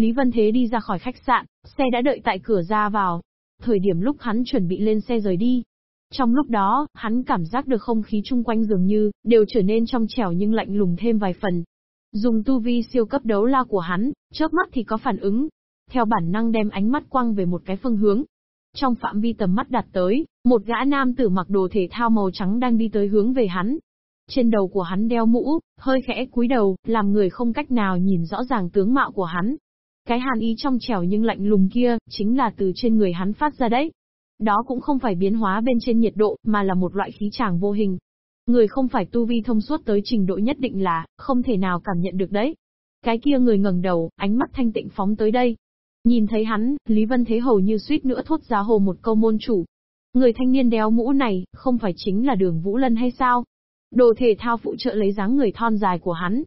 Lý Vân Thế đi ra khỏi khách sạn, xe đã đợi tại cửa ra vào. Thời điểm lúc hắn chuẩn bị lên xe rời đi. Trong lúc đó, hắn cảm giác được không khí chung quanh dường như, đều trở nên trong trẻo nhưng lạnh lùng thêm vài phần. Dùng tu vi siêu cấp đấu la của hắn, chớp mắt thì có phản ứng. Theo bản năng đem ánh mắt quăng về một cái phương hướng. Trong phạm vi tầm mắt đặt tới, một gã nam tử mặc đồ thể thao màu trắng đang đi tới hướng về hắn. Trên đầu của hắn đeo mũ, hơi khẽ cúi đầu, làm người không cách nào nhìn rõ ràng tướng mạo của hắn. Cái hàn ý trong trẻo nhưng lạnh lùng kia, chính là từ trên người hắn phát ra đấy. Đó cũng không phải biến hóa bên trên nhiệt độ, mà là một loại khí tràng vô hình. Người không phải tu vi thông suốt tới trình độ nhất định là, không thể nào cảm nhận được đấy. Cái kia người ngẩng đầu, ánh mắt thanh tịnh phóng tới đây. Nhìn thấy hắn, Lý Vân Thế hầu như suýt nữa thốt ra hồ một câu môn chủ. Người thanh niên đeo mũ này, không phải chính là đường Vũ Lân hay sao? Đồ thể thao phụ trợ lấy dáng người thon dài của hắn.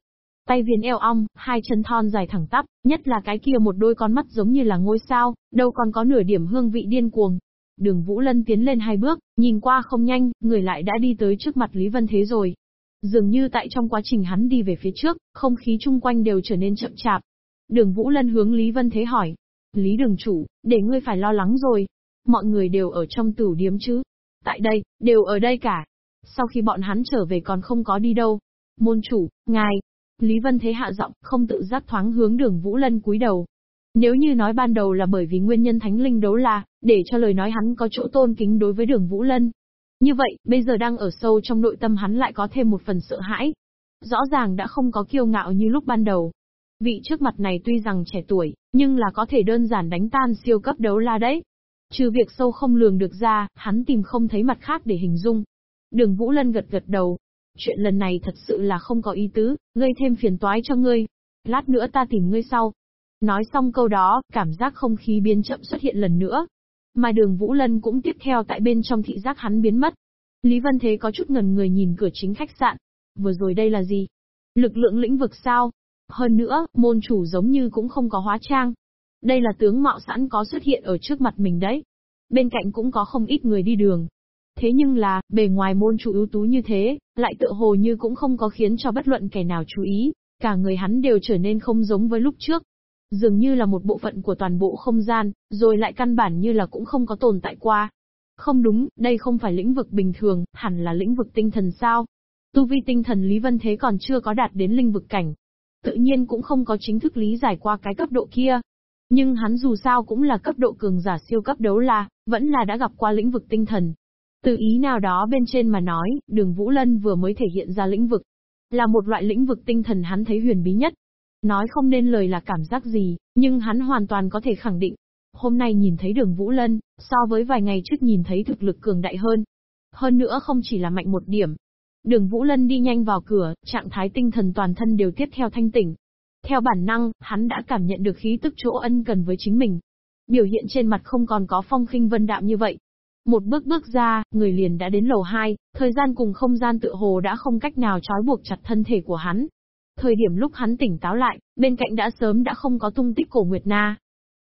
Tay viền eo ong, hai chân thon dài thẳng tắp, nhất là cái kia một đôi con mắt giống như là ngôi sao, đâu còn có nửa điểm hương vị điên cuồng. Đường Vũ Lân tiến lên hai bước, nhìn qua không nhanh, người lại đã đi tới trước mặt Lý Vân Thế rồi. Dường như tại trong quá trình hắn đi về phía trước, không khí chung quanh đều trở nên chậm chạp. Đường Vũ Lân hướng Lý Vân Thế hỏi. Lý đường chủ, để ngươi phải lo lắng rồi. Mọi người đều ở trong tử điếm chứ. Tại đây, đều ở đây cả. Sau khi bọn hắn trở về còn không có đi đâu. Môn chủ, ngài. Lý Vân Thế hạ giọng, không tự giác thoáng hướng đường Vũ Lân cúi đầu. Nếu như nói ban đầu là bởi vì nguyên nhân thánh linh đấu la, để cho lời nói hắn có chỗ tôn kính đối với đường Vũ Lân. Như vậy, bây giờ đang ở sâu trong nội tâm hắn lại có thêm một phần sợ hãi. Rõ ràng đã không có kiêu ngạo như lúc ban đầu. Vị trước mặt này tuy rằng trẻ tuổi, nhưng là có thể đơn giản đánh tan siêu cấp đấu la đấy. Trừ việc sâu không lường được ra, hắn tìm không thấy mặt khác để hình dung. Đường Vũ Lân gật gật đầu. Chuyện lần này thật sự là không có ý tứ, gây thêm phiền toái cho ngươi. Lát nữa ta tìm ngươi sau. Nói xong câu đó, cảm giác không khí biến chậm xuất hiện lần nữa. Mà đường Vũ Lân cũng tiếp theo tại bên trong thị giác hắn biến mất. Lý Vân Thế có chút ngần người nhìn cửa chính khách sạn. Vừa rồi đây là gì? Lực lượng lĩnh vực sao? Hơn nữa, môn chủ giống như cũng không có hóa trang. Đây là tướng mạo sẵn có xuất hiện ở trước mặt mình đấy. Bên cạnh cũng có không ít người đi đường. Thế nhưng là, bề ngoài môn chủ ưu tú như thế, lại tựa hồ như cũng không có khiến cho bất luận kẻ nào chú ý, cả người hắn đều trở nên không giống với lúc trước. Dường như là một bộ phận của toàn bộ không gian, rồi lại căn bản như là cũng không có tồn tại qua. Không đúng, đây không phải lĩnh vực bình thường, hẳn là lĩnh vực tinh thần sao. Tu vi tinh thần Lý Vân Thế còn chưa có đạt đến linh vực cảnh. Tự nhiên cũng không có chính thức lý giải qua cái cấp độ kia. Nhưng hắn dù sao cũng là cấp độ cường giả siêu cấp đấu la, vẫn là đã gặp qua lĩnh vực tinh thần. Từ ý nào đó bên trên mà nói, đường Vũ Lân vừa mới thể hiện ra lĩnh vực. Là một loại lĩnh vực tinh thần hắn thấy huyền bí nhất. Nói không nên lời là cảm giác gì, nhưng hắn hoàn toàn có thể khẳng định. Hôm nay nhìn thấy đường Vũ Lân, so với vài ngày trước nhìn thấy thực lực cường đại hơn. Hơn nữa không chỉ là mạnh một điểm. Đường Vũ Lân đi nhanh vào cửa, trạng thái tinh thần toàn thân đều tiếp theo thanh tỉnh. Theo bản năng, hắn đã cảm nhận được khí tức chỗ ân cần với chính mình. Biểu hiện trên mặt không còn có phong khinh vân đạm như vậy, một bước bước ra, người liền đã đến lầu 2, thời gian cùng không gian tự hồ đã không cách nào trói buộc chặt thân thể của hắn. Thời điểm lúc hắn tỉnh táo lại, bên cạnh đã sớm đã không có tung tích cổ Nguyệt Na.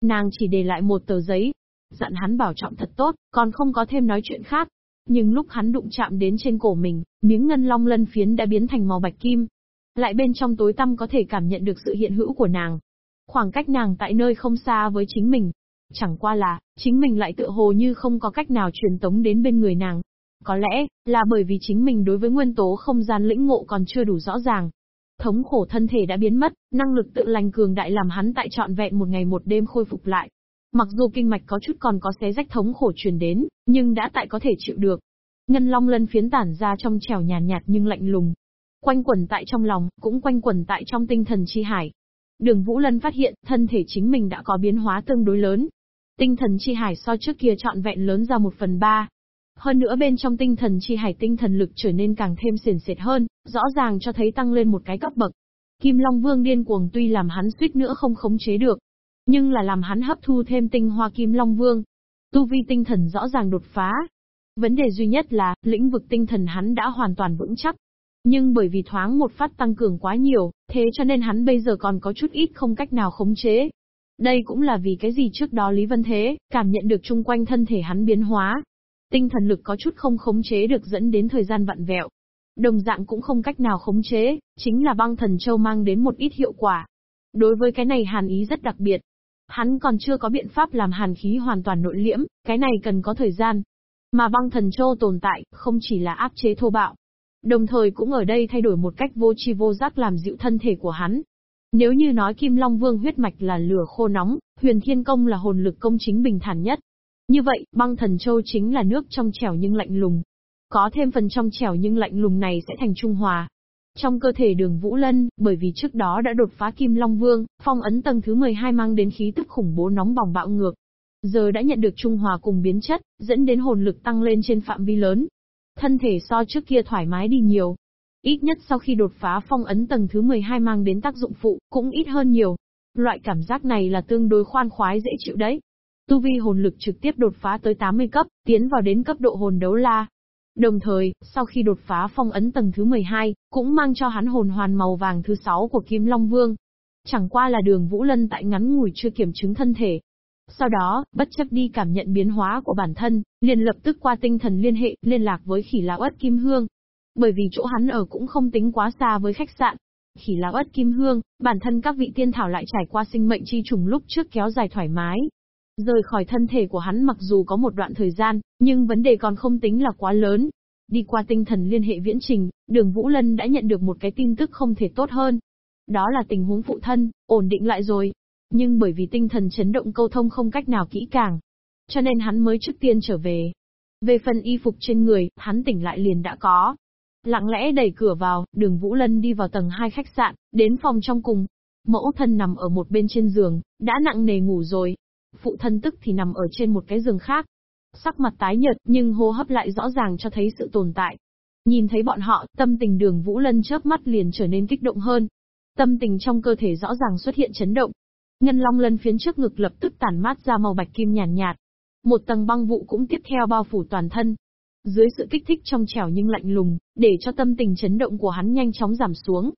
Nàng chỉ để lại một tờ giấy, dặn hắn bảo trọng thật tốt, còn không có thêm nói chuyện khác. Nhưng lúc hắn đụng chạm đến trên cổ mình, miếng ngân long lân phiến đã biến thành màu bạch kim. Lại bên trong tối tăm có thể cảm nhận được sự hiện hữu của nàng. Khoảng cách nàng tại nơi không xa với chính mình, Chẳng qua là, chính mình lại tựa hồ như không có cách nào truyền tống đến bên người nàng. Có lẽ, là bởi vì chính mình đối với nguyên tố không gian lĩnh ngộ còn chưa đủ rõ ràng. Thống khổ thân thể đã biến mất, năng lực tự lành cường đại làm hắn tại trọn vẹn một ngày một đêm khôi phục lại. Mặc dù kinh mạch có chút còn có xé rách thống khổ truyền đến, nhưng đã tại có thể chịu được. Ngân long lân phiến tản ra trong trèo nhàn nhạt, nhạt nhưng lạnh lùng. Quanh quẩn tại trong lòng, cũng quanh quẩn tại trong tinh thần chi hải. Đường Vũ Lân phát hiện, thân thể chính mình đã có biến hóa tương đối lớn. Tinh thần chi hải so trước kia trọn vẹn lớn ra một phần ba. Hơn nữa bên trong tinh thần chi hải tinh thần lực trở nên càng thêm xiển xệt hơn, rõ ràng cho thấy tăng lên một cái cấp bậc. Kim Long Vương điên cuồng tuy làm hắn suýt nữa không khống chế được, nhưng là làm hắn hấp thu thêm tinh hoa Kim Long Vương. Tu vi tinh thần rõ ràng đột phá. Vấn đề duy nhất là, lĩnh vực tinh thần hắn đã hoàn toàn vững chắc. Nhưng bởi vì thoáng một phát tăng cường quá nhiều, thế cho nên hắn bây giờ còn có chút ít không cách nào khống chế. Đây cũng là vì cái gì trước đó Lý Vân Thế, cảm nhận được chung quanh thân thể hắn biến hóa. Tinh thần lực có chút không khống chế được dẫn đến thời gian vặn vẹo. Đồng dạng cũng không cách nào khống chế, chính là băng thần châu mang đến một ít hiệu quả. Đối với cái này hàn ý rất đặc biệt. Hắn còn chưa có biện pháp làm hàn khí hoàn toàn nội liễm, cái này cần có thời gian. Mà băng thần châu tồn tại, không chỉ là áp chế thô bạo, đồng thời cũng ở đây thay đổi một cách vô tri vô giác làm dịu thân thể của hắn. Nếu như nói Kim Long Vương huyết mạch là lửa khô nóng, huyền thiên công là hồn lực công chính bình thản nhất. Như vậy, băng thần châu chính là nước trong trẻo nhưng lạnh lùng. Có thêm phần trong trẻo nhưng lạnh lùng này sẽ thành trung hòa. Trong cơ thể đường Vũ Lân, bởi vì trước đó đã đột phá Kim Long Vương, phong ấn tầng thứ 12 mang đến khí tức khủng bố nóng bỏng bạo ngược. Giờ đã nhận được trung hòa cùng biến chất, dẫn đến hồn lực tăng lên trên phạm vi lớn. Thân thể so trước kia thoải mái đi nhiều. Ít nhất sau khi đột phá phong ấn tầng thứ 12 mang đến tác dụng phụ, cũng ít hơn nhiều. Loại cảm giác này là tương đối khoan khoái dễ chịu đấy. Tu vi hồn lực trực tiếp đột phá tới 80 cấp, tiến vào đến cấp độ hồn đấu la. Đồng thời, sau khi đột phá phong ấn tầng thứ 12, cũng mang cho hắn hồn hoàn màu vàng thứ 6 của Kim Long Vương. Chẳng qua là đường Vũ Lân tại ngắn ngủi chưa kiểm chứng thân thể. Sau đó, bất chấp đi cảm nhận biến hóa của bản thân, liền lập tức qua tinh thần liên hệ, liên lạc với khỉ lão ất Kim Hương. Bởi vì chỗ hắn ở cũng không tính quá xa với khách sạn, khỉ lão ất kim hương, bản thân các vị tiên thảo lại trải qua sinh mệnh chi trùng lúc trước kéo dài thoải mái, Rời khỏi thân thể của hắn mặc dù có một đoạn thời gian, nhưng vấn đề còn không tính là quá lớn. Đi qua tinh thần liên hệ viễn trình, đường Vũ Lân đã nhận được một cái tin tức không thể tốt hơn. Đó là tình huống phụ thân, ổn định lại rồi. Nhưng bởi vì tinh thần chấn động câu thông không cách nào kỹ càng. Cho nên hắn mới trước tiên trở về. Về phần y phục trên người, hắn tỉnh lại liền đã có. Lặng lẽ đẩy cửa vào, đường Vũ Lân đi vào tầng 2 khách sạn, đến phòng trong cùng. Mẫu thân nằm ở một bên trên giường, đã nặng nề ngủ rồi, phụ thân tức thì nằm ở trên một cái giường khác. Sắc mặt tái nhợt nhưng hô hấp lại rõ ràng cho thấy sự tồn tại. Nhìn thấy bọn họ, tâm tình đường Vũ Lân chớp mắt liền trở nên kích động hơn. Tâm tình trong cơ thể rõ ràng xuất hiện chấn động. Ngân long lân phiến trước ngực lập tức tản mát ra màu bạch kim nhàn nhạt, nhạt. Một tầng băng vụ cũng tiếp theo bao phủ toàn thân. Dưới sự kích thích trong trẻo nhưng lạnh lùng, để cho tâm tình chấn động của hắn nhanh chóng giảm xuống,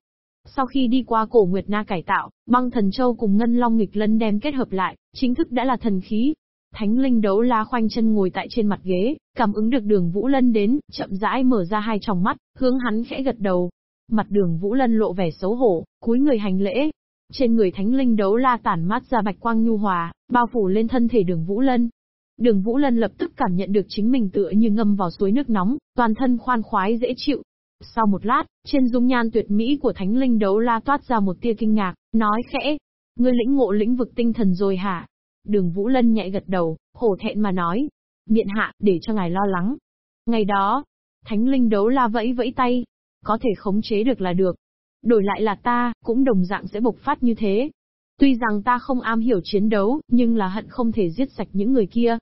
sau khi đi qua cổ Nguyệt Na cải tạo, băng thần châu cùng ngân long nghịch lân đem kết hợp lại, chính thức đã là thần khí. Thánh linh đấu la khoanh chân ngồi tại trên mặt ghế, cảm ứng được đường Vũ Lân đến, chậm rãi mở ra hai tròng mắt, hướng hắn khẽ gật đầu. Mặt đường Vũ Lân lộ vẻ xấu hổ, cúi người hành lễ. Trên người thánh linh đấu la tản mát ra bạch quang nhu hòa, bao phủ lên thân thể đường Vũ Lân. Đường Vũ Lân lập tức cảm nhận được chính mình tựa như ngâm vào suối nước nóng, toàn thân khoan khoái dễ chịu, sau một lát, trên dung nhan tuyệt mỹ của thánh linh đấu la toát ra một tia kinh ngạc, nói khẽ. Ngươi lĩnh ngộ lĩnh vực tinh thần rồi hả? Đường Vũ Lân nhạy gật đầu, hổ thẹn mà nói. Miện hạ, để cho ngài lo lắng. Ngày đó, thánh linh đấu la vẫy vẫy tay. Có thể khống chế được là được. Đổi lại là ta, cũng đồng dạng sẽ bộc phát như thế. Tuy rằng ta không am hiểu chiến đấu, nhưng là hận không thể giết sạch những người kia.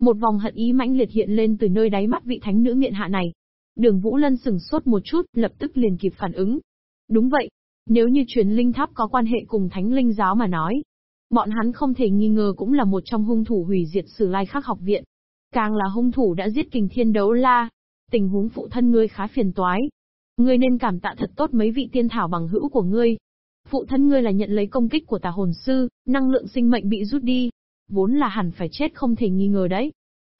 Một vòng hận ý mãnh liệt hiện lên từ nơi đáy mắt vị thánh nữ miện hạ này, Đường Vũ Lân sừng sốt một chút, lập tức liền kịp phản ứng. Đúng vậy. Nếu như truyền linh tháp có quan hệ cùng thánh linh giáo mà nói, bọn hắn không thể nghi ngờ cũng là một trong hung thủ hủy diệt sử lai khắc học viện. Càng là hung thủ đã giết kình thiên đấu la. Tình huống phụ thân ngươi khá phiền toái. Ngươi nên cảm tạ thật tốt mấy vị tiên thảo bằng hữu của ngươi. Phụ thân ngươi là nhận lấy công kích của tà hồn sư, năng lượng sinh mệnh bị rút đi. Vốn là hẳn phải chết không thể nghi ngờ đấy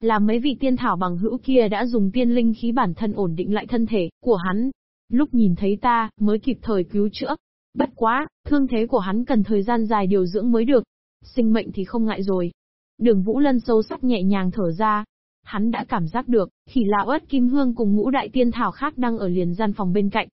là mấy vị tiên thảo bằng hữu kia đã dùng tiên linh khí bản thân ổn định lại thân thể của hắn. Lúc nhìn thấy ta, mới kịp thời cứu chữa. Bất quá, thương thế của hắn cần thời gian dài điều dưỡng mới được. Sinh mệnh thì không ngại rồi. Đường Vũ Lân sâu sắc nhẹ nhàng thở ra. Hắn đã cảm giác được, khỉ lão ớt kim hương cùng ngũ đại tiên thảo khác đang ở liền gian phòng bên cạnh.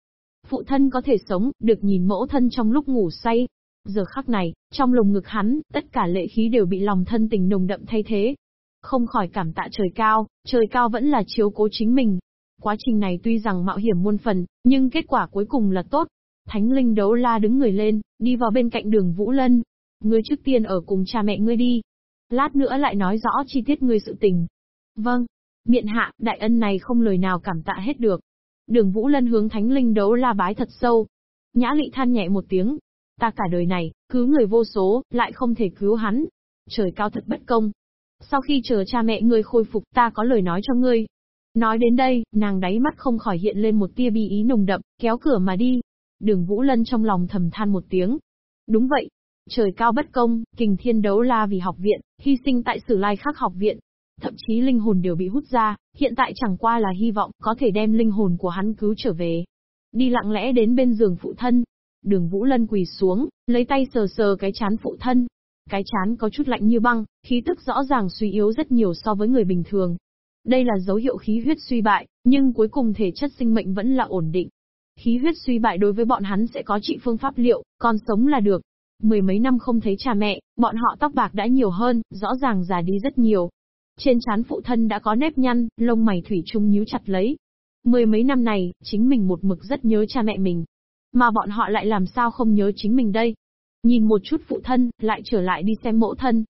Phụ thân có thể sống, được nhìn mẫu thân trong lúc ngủ say. Giờ khắc này, trong lồng ngực hắn, tất cả lệ khí đều bị lòng thân tình nồng đậm thay thế. Không khỏi cảm tạ trời cao, trời cao vẫn là chiếu cố chính mình. Quá trình này tuy rằng mạo hiểm muôn phần, nhưng kết quả cuối cùng là tốt. Thánh linh đấu la đứng người lên, đi vào bên cạnh đường Vũ Lân. Ngươi trước tiên ở cùng cha mẹ ngươi đi. Lát nữa lại nói rõ chi tiết ngươi sự tình. Vâng. Miện hạ, đại ân này không lời nào cảm tạ hết được. Đường Vũ Lân hướng thánh linh đấu la bái thật sâu. Nhã lị than nhẹ một tiếng. Ta cả đời này, cứu người vô số, lại không thể cứu hắn. Trời cao thật bất công, sau khi chờ cha mẹ ngươi khôi phục ta có lời nói cho ngươi. Nói đến đây, nàng đáy mắt không khỏi hiện lên một tia bi ý nồng đậm, kéo cửa mà đi. Đường Vũ Lân trong lòng thầm than một tiếng. Đúng vậy. Trời cao bất công, kình thiên đấu la vì học viện, hy sinh tại sử lai khắc học viện. Thậm chí linh hồn đều bị hút ra, hiện tại chẳng qua là hy vọng có thể đem linh hồn của hắn cứu trở về. Đi lặng lẽ đến bên giường phụ thân. Đường Vũ Lân quỳ xuống, lấy tay sờ sờ cái chán phụ thân. Cái chán có chút lạnh như băng, khí tức rõ ràng suy yếu rất nhiều so với người bình thường. Đây là dấu hiệu khí huyết suy bại, nhưng cuối cùng thể chất sinh mệnh vẫn là ổn định. Khí huyết suy bại đối với bọn hắn sẽ có trị phương pháp liệu, còn sống là được. Mười mấy năm không thấy cha mẹ, bọn họ tóc bạc đã nhiều hơn, rõ ràng già đi rất nhiều. Trên trán phụ thân đã có nếp nhăn, lông mày thủy chung nhíu chặt lấy. Mười mấy năm này, chính mình một mực rất nhớ cha mẹ mình. Mà bọn họ lại làm sao không nhớ chính mình đây? Nhìn một chút phụ thân, lại trở lại đi xem mẫu thân.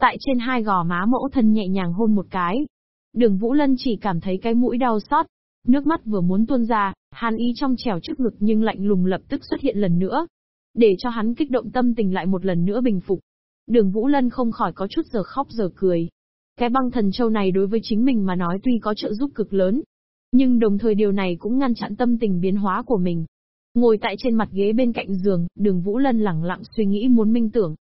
Tại trên hai gò má mẫu thân nhẹ nhàng hôn một cái. Đường Vũ Lân chỉ cảm thấy cái mũi đau xót. Nước mắt vừa muốn tuôn ra, hàn ý trong trèo trước ngực nhưng lạnh lùng lập tức xuất hiện lần nữa. Để cho hắn kích động tâm tình lại một lần nữa bình phục. Đường Vũ Lân không khỏi có chút giờ khóc giờ cười. Cái băng thần châu này đối với chính mình mà nói tuy có trợ giúp cực lớn, nhưng đồng thời điều này cũng ngăn chặn tâm tình biến hóa của mình. Ngồi tại trên mặt ghế bên cạnh giường, đường Vũ Lân lẳng lặng suy nghĩ muốn minh tưởng.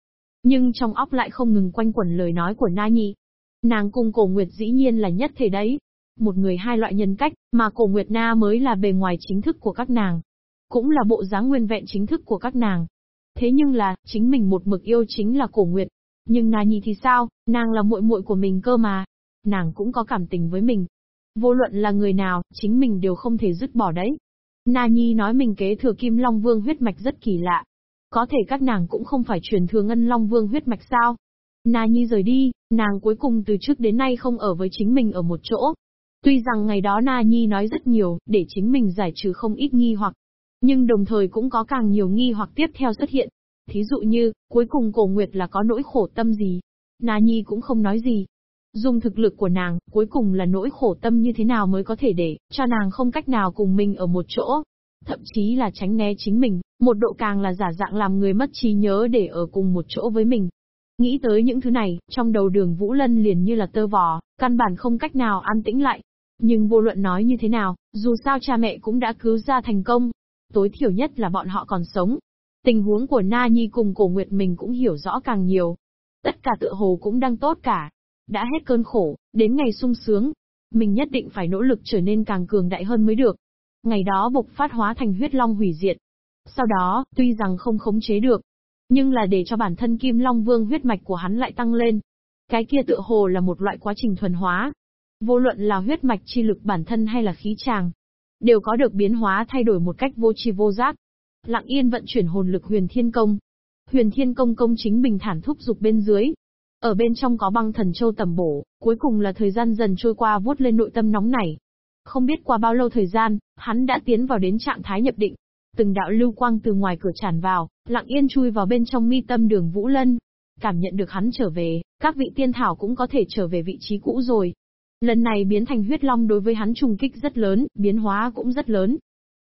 Nhưng trong óc lại không ngừng quanh quẩn lời nói của Na Nhi. Nàng cùng cổ Nguyệt dĩ nhiên là nhất thể đấy. Một người hai loại nhân cách, mà cổ Nguyệt Na mới là bề ngoài chính thức của các nàng. Cũng là bộ dáng nguyên vẹn chính thức của các nàng. Thế nhưng là, chính mình một mực yêu chính là cổ Nguyệt. Nhưng Na Nhi thì sao, nàng là muội muội của mình cơ mà. Nàng cũng có cảm tình với mình. Vô luận là người nào, chính mình đều không thể dứt bỏ đấy. Na Nhi nói mình kế thừa Kim Long Vương huyết mạch rất kỳ lạ. Có thể các nàng cũng không phải truyền thừa Ngân Long Vương huyết mạch sao? Na Nhi rời đi, nàng cuối cùng từ trước đến nay không ở với chính mình ở một chỗ. Tuy rằng ngày đó Na Nhi nói rất nhiều, để chính mình giải trừ không ít nghi hoặc. Nhưng đồng thời cũng có càng nhiều nghi hoặc tiếp theo xuất hiện. Thí dụ như, cuối cùng cổ Nguyệt là có nỗi khổ tâm gì? Na Nhi cũng không nói gì, Dùng thực lực của nàng, cuối cùng là nỗi khổ tâm như thế nào mới có thể để cho nàng không cách nào cùng mình ở một chỗ. Thậm chí là tránh né chính mình, một độ càng là giả dạng làm người mất trí nhớ để ở cùng một chỗ với mình. Nghĩ tới những thứ này, trong đầu đường Vũ Lân liền như là tơ vò, căn bản không cách nào an tĩnh lại. Nhưng vô luận nói như thế nào, dù sao cha mẹ cũng đã cứu ra thành công. Tối thiểu nhất là bọn họ còn sống. Tình huống của Na Nhi cùng cổ Nguyệt mình cũng hiểu rõ càng nhiều. Tất cả tựa hồ cũng đang tốt cả. Đã hết cơn khổ, đến ngày sung sướng. Mình nhất định phải nỗ lực trở nên càng cường đại hơn mới được. Ngày đó bộc phát hóa thành huyết long hủy diệt. Sau đó, tuy rằng không khống chế được, nhưng là để cho bản thân Kim Long Vương huyết mạch của hắn lại tăng lên. Cái kia tựa hồ là một loại quá trình thuần hóa. Vô luận là huyết mạch chi lực bản thân hay là khí tràng, đều có được biến hóa thay đổi một cách vô tri vô giác. Lặng yên vận chuyển hồn lực huyền thiên công. Huyền thiên công công chính bình thản thúc dục bên dưới, ở bên trong có băng thần châu tầm bổ, cuối cùng là thời gian dần trôi qua vuốt lên nội tâm nóng nảy. Không biết qua bao lâu thời gian, hắn đã tiến vào đến trạng thái nhập định. Từng đạo lưu quang từ ngoài cửa tràn vào, lặng yên chui vào bên trong mi tâm đường Vũ Lân. Cảm nhận được hắn trở về, các vị tiên thảo cũng có thể trở về vị trí cũ rồi. Lần này biến thành huyết long đối với hắn trùng kích rất lớn, biến hóa cũng rất lớn.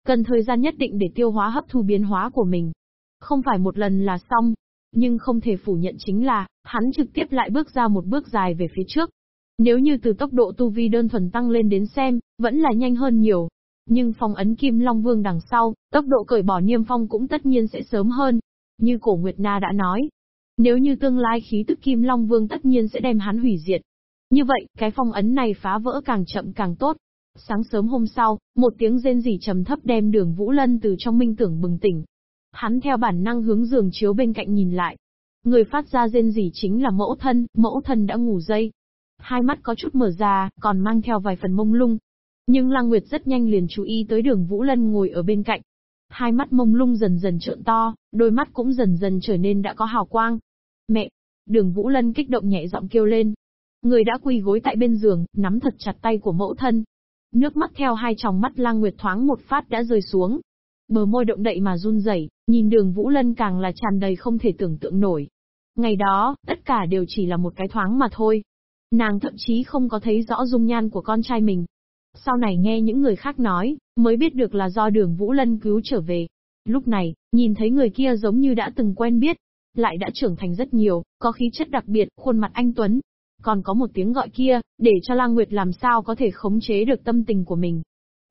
Cần thời gian nhất định để tiêu hóa hấp thu biến hóa của mình. Không phải một lần là xong, nhưng không thể phủ nhận chính là, hắn trực tiếp lại bước ra một bước dài về phía trước. Nếu như từ tốc độ tu vi đơn thuần tăng lên đến xem, vẫn là nhanh hơn nhiều. Nhưng phong ấn Kim Long Vương đằng sau, tốc độ cởi bỏ niêm phong cũng tất nhiên sẽ sớm hơn. Như cổ Nguyệt Na đã nói, nếu như tương lai khí tức Kim Long Vương tất nhiên sẽ đem hắn hủy diệt. Như vậy, cái phong ấn này phá vỡ càng chậm càng tốt. Sáng sớm hôm sau, một tiếng rên rỉ trầm thấp đem đường Vũ Lân từ trong minh tưởng bừng tỉnh. Hắn theo bản năng hướng giường chiếu bên cạnh nhìn lại. Người phát ra rên rỉ chính là mẫu thân, mẫu thân đã ngủ dây. Hai mắt có chút mở ra, còn mang theo vài phần mông lung. Nhưng Lăng Nguyệt rất nhanh liền chú ý tới đường Vũ Lân ngồi ở bên cạnh. Hai mắt mông lung dần dần trợn to, đôi mắt cũng dần dần trở nên đã có hào quang. Mẹ! Đường Vũ Lân kích động nhẹ giọng kêu lên. Người đã quỳ gối tại bên giường, nắm thật chặt tay của mẫu thân. Nước mắt theo hai tròng mắt Lang Nguyệt thoáng một phát đã rơi xuống, Bờ môi động đậy mà run rẩy, nhìn đường Vũ Lân càng là tràn đầy không thể tưởng tượng nổi. Ngày đó, tất cả đều chỉ là một cái thoáng mà thôi. Nàng thậm chí không có thấy rõ dung nhan của con trai mình. Sau này nghe những người khác nói, mới biết được là do đường Vũ Lân cứu trở về. Lúc này, nhìn thấy người kia giống như đã từng quen biết, lại đã trưởng thành rất nhiều, có khí chất đặc biệt, khuôn mặt anh Tuấn. Còn có một tiếng gọi kia, để cho Lang Nguyệt làm sao có thể khống chế được tâm tình của mình.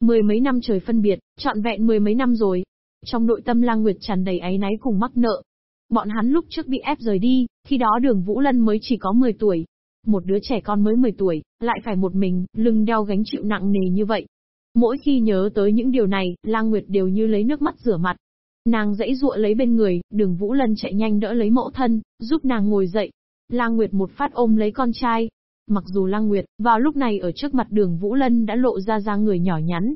Mười mấy năm trời phân biệt, trọn vẹn mười mấy năm rồi. Trong nội tâm Lang Nguyệt tràn đầy áy náy cùng mắc nợ. Bọn hắn lúc trước bị ép rời đi, khi đó đường Vũ Lân mới chỉ có 10 tuổi. Một đứa trẻ con mới 10 tuổi, lại phải một mình, lưng đeo gánh chịu nặng nề như vậy. Mỗi khi nhớ tới những điều này, Lang Nguyệt đều như lấy nước mắt rửa mặt. Nàng dãy dụa lấy bên người, đường Vũ Lân chạy nhanh đỡ lấy mẫu thân, giúp nàng ngồi dậy. Lang Nguyệt một phát ôm lấy con trai. Mặc dù Lang Nguyệt, vào lúc này ở trước mặt đường Vũ Lân đã lộ ra ra người nhỏ nhắn.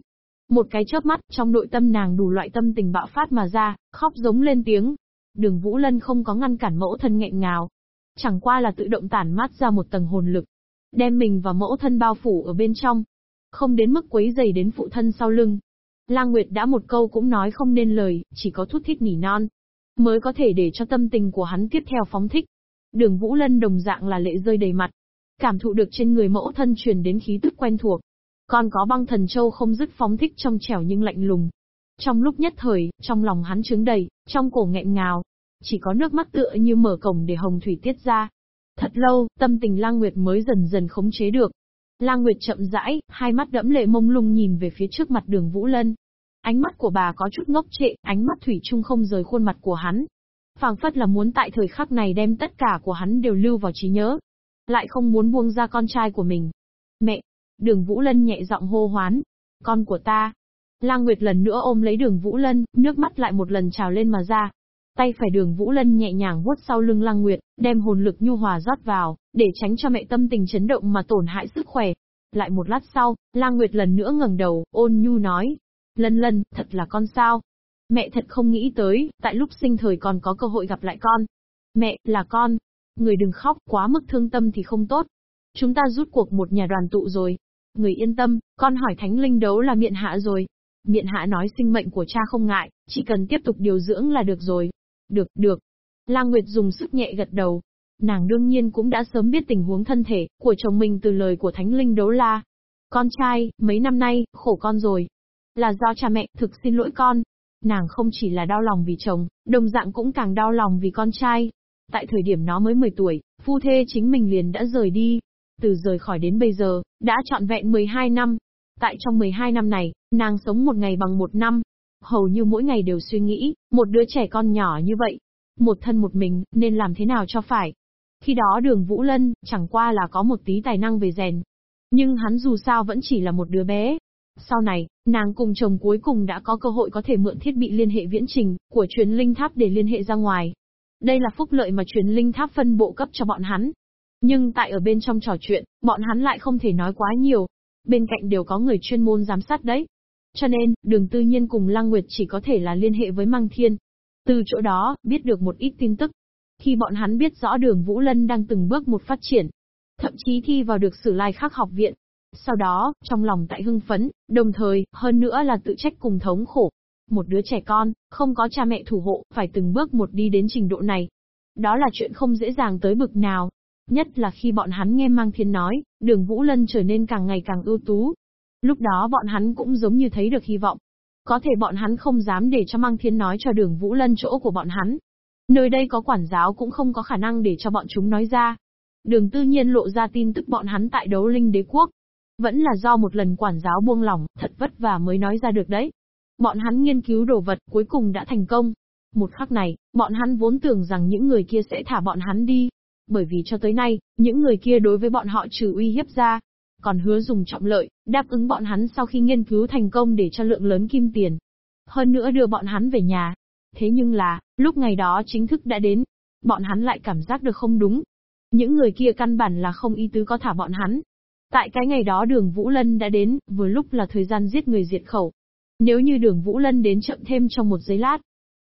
Một cái chớp mắt, trong nội tâm nàng đủ loại tâm tình bạo phát mà ra, khóc giống lên tiếng. Đường Vũ Lân không có ngăn cản mẫu thân nghẹn ngào. Chẳng qua là tự động tản mát ra một tầng hồn lực. Đem mình và mẫu thân bao phủ ở bên trong. Không đến mức quấy dày đến phụ thân sau lưng. Lang Nguyệt đã một câu cũng nói không nên lời, chỉ có thút thít nỉ non. Mới có thể để cho tâm tình của hắn tiếp theo phóng thích. Đường Vũ Lân đồng dạng là lệ rơi đầy mặt. Cảm thụ được trên người mẫu thân truyền đến khí tức quen thuộc. Còn có băng thần châu không dứt phóng thích trong trẻo nhưng lạnh lùng. Trong lúc nhất thời, trong lòng hắn trướng đầy, trong cổ nghẹn ngào. Chỉ có nước mắt tựa như mở cổng để hồng thủy tiết ra. Thật lâu, tâm tình Lang Nguyệt mới dần dần khống chế được. Lang Nguyệt chậm rãi, hai mắt đẫm lệ mông lung nhìn về phía trước mặt đường Vũ Lân. Ánh mắt của bà có chút ngốc trệ, ánh mắt thủy chung không rời khuôn mặt của hắn phảng phất là muốn tại thời khắc này đem tất cả của hắn đều lưu vào trí nhớ. Lại không muốn buông ra con trai của mình. Mẹ! Đường Vũ Lân nhẹ giọng hô hoán. Con của ta! Lang Nguyệt lần nữa ôm lấy đường Vũ Lân, nước mắt lại một lần trào lên mà ra. Tay phải đường Vũ Lân nhẹ nhàng vuốt sau lưng Lang Nguyệt, đem hồn lực nhu hòa rót vào, để tránh cho mẹ tâm tình chấn động mà tổn hại sức khỏe. Lại một lát sau, Lang Nguyệt lần nữa ngẩng đầu, ôn nhu nói. Lân lân, thật là con sao? Mẹ thật không nghĩ tới, tại lúc sinh thời còn có cơ hội gặp lại con. Mẹ, là con. Người đừng khóc, quá mức thương tâm thì không tốt. Chúng ta rút cuộc một nhà đoàn tụ rồi. Người yên tâm, con hỏi thánh linh đấu là miệng hạ rồi. Miện hạ nói sinh mệnh của cha không ngại, chỉ cần tiếp tục điều dưỡng là được rồi. Được, được. Lang Nguyệt dùng sức nhẹ gật đầu. Nàng đương nhiên cũng đã sớm biết tình huống thân thể của chồng mình từ lời của Thánh Linh Đấu La. Con trai, mấy năm nay, khổ con rồi. Là do cha mẹ, thực xin lỗi con. Nàng không chỉ là đau lòng vì chồng, đồng dạng cũng càng đau lòng vì con trai. Tại thời điểm nó mới 10 tuổi, phu thê chính mình liền đã rời đi. Từ rời khỏi đến bây giờ, đã trọn vẹn 12 năm. Tại trong 12 năm này, nàng sống một ngày bằng một năm. Hầu như mỗi ngày đều suy nghĩ, một đứa trẻ con nhỏ như vậy. Một thân một mình, nên làm thế nào cho phải. Khi đó đường Vũ Lân, chẳng qua là có một tí tài năng về rèn. Nhưng hắn dù sao vẫn chỉ là một đứa bé. Sau này, nàng cùng chồng cuối cùng đã có cơ hội có thể mượn thiết bị liên hệ viễn trình của truyền linh tháp để liên hệ ra ngoài. Đây là phúc lợi mà truyền linh tháp phân bộ cấp cho bọn hắn. Nhưng tại ở bên trong trò chuyện, bọn hắn lại không thể nói quá nhiều. Bên cạnh đều có người chuyên môn giám sát đấy. Cho nên, đường tư nhiên cùng Lăng Nguyệt chỉ có thể là liên hệ với Măng Thiên. Từ chỗ đó, biết được một ít tin tức. Khi bọn hắn biết rõ đường Vũ Lân đang từng bước một phát triển, thậm chí thi vào được sử lai khắc học viện. Sau đó, trong lòng tại hưng phấn, đồng thời, hơn nữa là tự trách cùng thống khổ. Một đứa trẻ con, không có cha mẹ thủ hộ, phải từng bước một đi đến trình độ này. Đó là chuyện không dễ dàng tới bực nào. Nhất là khi bọn hắn nghe Mang Thiên nói, đường Vũ Lân trở nên càng ngày càng ưu tú. Lúc đó bọn hắn cũng giống như thấy được hy vọng. Có thể bọn hắn không dám để cho Mang Thiên nói cho đường Vũ Lân chỗ của bọn hắn. Nơi đây có quản giáo cũng không có khả năng để cho bọn chúng nói ra. Đường tư nhiên lộ ra tin tức bọn hắn tại đấu linh đế quốc. Vẫn là do một lần quản giáo buông lỏng, thật vất vả mới nói ra được đấy. Bọn hắn nghiên cứu đồ vật cuối cùng đã thành công. Một khắc này, bọn hắn vốn tưởng rằng những người kia sẽ thả bọn hắn đi. Bởi vì cho tới nay, những người kia đối với bọn họ trừ uy hiếp ra. Còn hứa dùng trọng lợi, đáp ứng bọn hắn sau khi nghiên cứu thành công để cho lượng lớn kim tiền. Hơn nữa đưa bọn hắn về nhà. Thế nhưng là, lúc ngày đó chính thức đã đến, bọn hắn lại cảm giác được không đúng. Những người kia căn bản là không ý tứ có thả bọn hắn. Tại cái ngày đó đường Vũ Lân đã đến, vừa lúc là thời gian giết người diệt khẩu. Nếu như đường Vũ Lân đến chậm thêm trong một giây lát,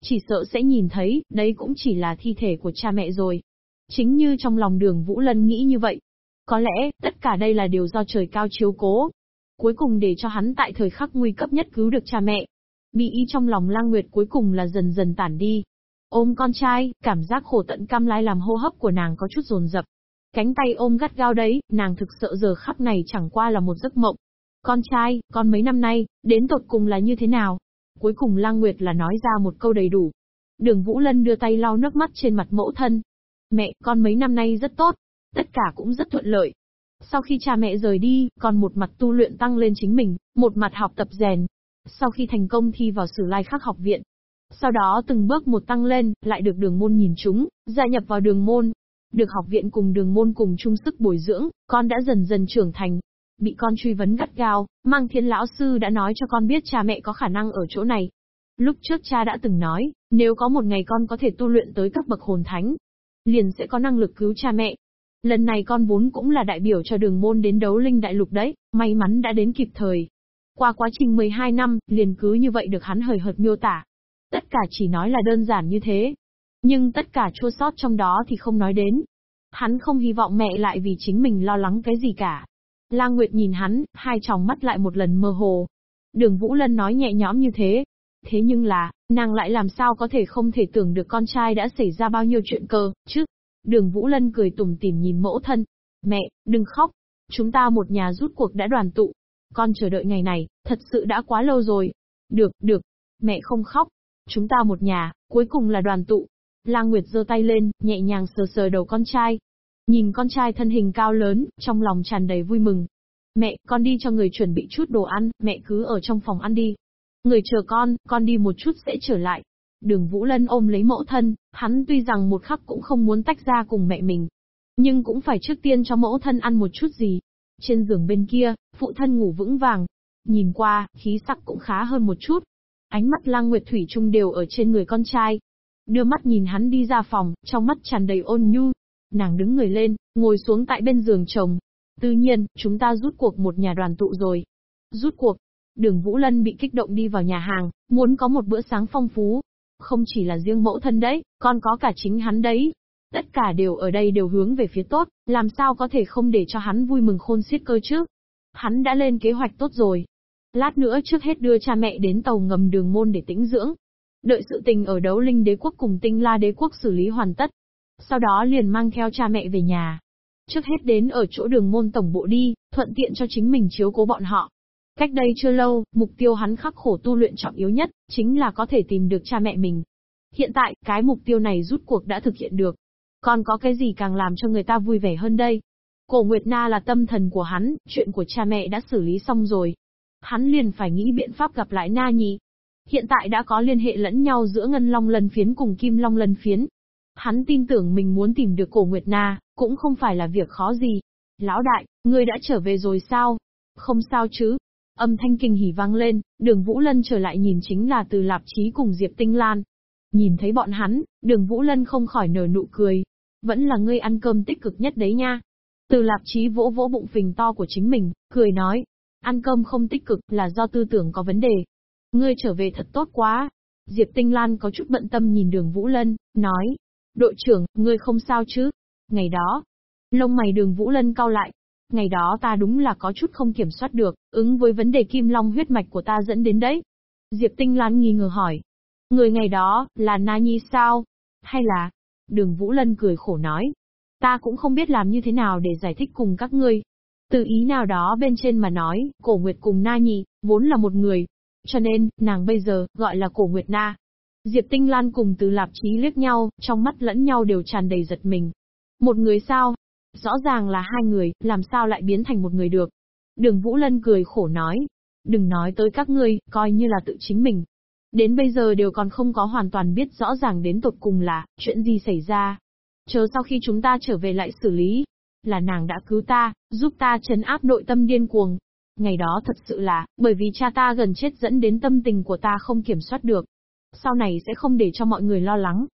chỉ sợ sẽ nhìn thấy, đấy cũng chỉ là thi thể của cha mẹ rồi. Chính như trong lòng đường Vũ Lân nghĩ như vậy. Có lẽ, tất cả đây là điều do trời cao chiếu cố. Cuối cùng để cho hắn tại thời khắc nguy cấp nhất cứu được cha mẹ. Bị ý trong lòng lang nguyệt cuối cùng là dần dần tản đi. Ôm con trai, cảm giác khổ tận cam lai làm hô hấp của nàng có chút rồn rập. Cánh tay ôm gắt gao đấy, nàng thực sợ giờ khắp này chẳng qua là một giấc mộng. Con trai, con mấy năm nay, đến tột cùng là như thế nào? Cuối cùng Lang Nguyệt là nói ra một câu đầy đủ. Đường Vũ Lân đưa tay lau nước mắt trên mặt mẫu thân. Mẹ, con mấy năm nay rất tốt. Tất cả cũng rất thuận lợi. Sau khi cha mẹ rời đi, con một mặt tu luyện tăng lên chính mình, một mặt học tập rèn. Sau khi thành công thi vào sử lai khắc học viện, sau đó từng bước một tăng lên, lại được đường môn nhìn chúng, gia nhập vào đường môn. Được học viện cùng đường môn cùng chung sức bồi dưỡng, con đã dần dần trưởng thành. Bị con truy vấn gắt gao, mang thiên lão sư đã nói cho con biết cha mẹ có khả năng ở chỗ này. Lúc trước cha đã từng nói, nếu có một ngày con có thể tu luyện tới các bậc hồn thánh, liền sẽ có năng lực cứu cha mẹ. Lần này con vốn cũng là đại biểu cho đường môn đến đấu linh đại lục đấy, may mắn đã đến kịp thời. Qua quá trình 12 năm, liền cứ như vậy được hắn hời hợt miêu tả. Tất cả chỉ nói là đơn giản như thế. Nhưng tất cả chua sót trong đó thì không nói đến. Hắn không hy vọng mẹ lại vì chính mình lo lắng cái gì cả. Lang Nguyệt nhìn hắn, hai tròng mắt lại một lần mơ hồ. Đường Vũ Lân nói nhẹ nhõm như thế. Thế nhưng là, nàng lại làm sao có thể không thể tưởng được con trai đã xảy ra bao nhiêu chuyện cơ, chứ? Đường Vũ Lân cười tủm tỉm nhìn mẫu thân. Mẹ, đừng khóc. Chúng ta một nhà rút cuộc đã đoàn tụ. Con chờ đợi ngày này, thật sự đã quá lâu rồi. Được, được. Mẹ không khóc. Chúng ta một nhà, cuối cùng là đoàn tụ. Lang Nguyệt giơ tay lên, nhẹ nhàng sờ sờ đầu con trai. Nhìn con trai thân hình cao lớn, trong lòng tràn đầy vui mừng. Mẹ, con đi cho người chuẩn bị chút đồ ăn, mẹ cứ ở trong phòng ăn đi. Người chờ con, con đi một chút sẽ trở lại. Đường Vũ Lân ôm lấy mẫu thân, hắn tuy rằng một khắc cũng không muốn tách ra cùng mẹ mình. Nhưng cũng phải trước tiên cho mẫu thân ăn một chút gì. Trên giường bên kia, phụ thân ngủ vững vàng. Nhìn qua, khí sắc cũng khá hơn một chút. Ánh mắt lang nguyệt thủy trung đều ở trên người con trai. Đưa mắt nhìn hắn đi ra phòng, trong mắt tràn đầy ôn nhu. Nàng đứng người lên, ngồi xuống tại bên giường chồng. Tự nhiên, chúng ta rút cuộc một nhà đoàn tụ rồi. Rút cuộc, Đường Vũ Lân bị kích động đi vào nhà hàng, muốn có một bữa sáng phong phú. Không chỉ là riêng mẫu thân đấy, còn có cả chính hắn đấy. Tất cả đều ở đây đều hướng về phía tốt, làm sao có thể không để cho hắn vui mừng khôn xiết cơ chứ. Hắn đã lên kế hoạch tốt rồi. Lát nữa trước hết đưa cha mẹ đến tàu ngầm đường môn để tĩnh dưỡng. Đợi sự tình ở đấu linh đế quốc cùng tinh la đế quốc xử lý hoàn tất. Sau đó liền mang theo cha mẹ về nhà. Trước hết đến ở chỗ đường môn tổng bộ đi, thuận tiện cho chính mình chiếu cố bọn họ. Cách đây chưa lâu, mục tiêu hắn khắc khổ tu luyện trọng yếu nhất, chính là có thể tìm được cha mẹ mình. Hiện tại, cái mục tiêu này rút cuộc đã thực hiện được. Còn có cái gì càng làm cho người ta vui vẻ hơn đây? Cổ Nguyệt Na là tâm thần của hắn, chuyện của cha mẹ đã xử lý xong rồi. Hắn liền phải nghĩ biện pháp gặp lại Na Nhi. Hiện tại đã có liên hệ lẫn nhau giữa Ngân Long Lân Phiến cùng Kim Long Lân Phiến. Hắn tin tưởng mình muốn tìm được cổ Nguyệt Na, cũng không phải là việc khó gì. Lão đại, ngươi đã trở về rồi sao? Không sao chứ, Âm thanh kinh hỉ vang lên, đường Vũ Lân trở lại nhìn chính là từ Lạp Chí cùng Diệp Tinh Lan. Nhìn thấy bọn hắn, đường Vũ Lân không khỏi nở nụ cười. Vẫn là ngươi ăn cơm tích cực nhất đấy nha. Từ Lạp Chí vỗ vỗ bụng phình to của chính mình, cười nói. Ăn cơm không tích cực là do tư tưởng có vấn đề. Ngươi trở về thật tốt quá. Diệp Tinh Lan có chút bận tâm nhìn đường Vũ Lân, nói. Đội trưởng, ngươi không sao chứ? Ngày đó, lông mày đường Vũ Lân cau lại, Ngày đó ta đúng là có chút không kiểm soát được, ứng với vấn đề kim long huyết mạch của ta dẫn đến đấy. Diệp Tinh Lan nghi ngờ hỏi. Người ngày đó, là Na Nhi sao? Hay là... Đường Vũ Lân cười khổ nói. Ta cũng không biết làm như thế nào để giải thích cùng các ngươi. Từ ý nào đó bên trên mà nói, cổ nguyệt cùng Na Nhi, vốn là một người. Cho nên, nàng bây giờ, gọi là cổ nguyệt Na. Diệp Tinh Lan cùng từ lạp Chí liếc nhau, trong mắt lẫn nhau đều tràn đầy giật mình. Một người sao? Rõ ràng là hai người, làm sao lại biến thành một người được. Đường Vũ Lân cười khổ nói. Đừng nói tới các ngươi, coi như là tự chính mình. Đến bây giờ đều còn không có hoàn toàn biết rõ ràng đến tột cùng là, chuyện gì xảy ra. Chờ sau khi chúng ta trở về lại xử lý. Là nàng đã cứu ta, giúp ta chấn áp nội tâm điên cuồng. Ngày đó thật sự là, bởi vì cha ta gần chết dẫn đến tâm tình của ta không kiểm soát được. Sau này sẽ không để cho mọi người lo lắng.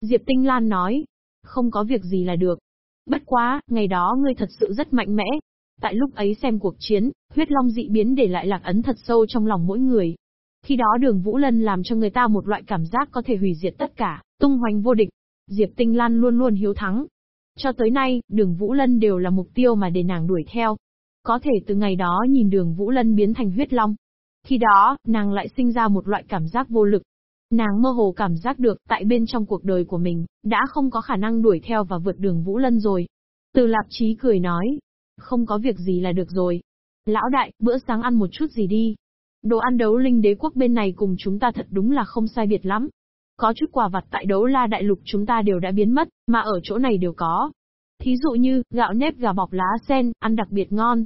Diệp Tinh Lan nói, không có việc gì là được. Bất quá, ngày đó ngươi thật sự rất mạnh mẽ. Tại lúc ấy xem cuộc chiến, huyết long dị biến để lại lạc ấn thật sâu trong lòng mỗi người. Khi đó đường Vũ Lân làm cho người ta một loại cảm giác có thể hủy diệt tất cả, tung hoành vô địch. Diệp Tinh Lan luôn luôn hiếu thắng. Cho tới nay, đường Vũ Lân đều là mục tiêu mà để nàng đuổi theo. Có thể từ ngày đó nhìn đường Vũ Lân biến thành huyết long. Khi đó, nàng lại sinh ra một loại cảm giác vô lực, Nàng mơ hồ cảm giác được, tại bên trong cuộc đời của mình, đã không có khả năng đuổi theo và vượt đường Vũ Lân rồi. Từ lạp chí cười nói, không có việc gì là được rồi. Lão đại, bữa sáng ăn một chút gì đi. Đồ ăn đấu linh đế quốc bên này cùng chúng ta thật đúng là không sai biệt lắm. Có chút quà vặt tại đấu la đại lục chúng ta đều đã biến mất, mà ở chỗ này đều có. Thí dụ như, gạo nếp gà bọc lá sen, ăn đặc biệt ngon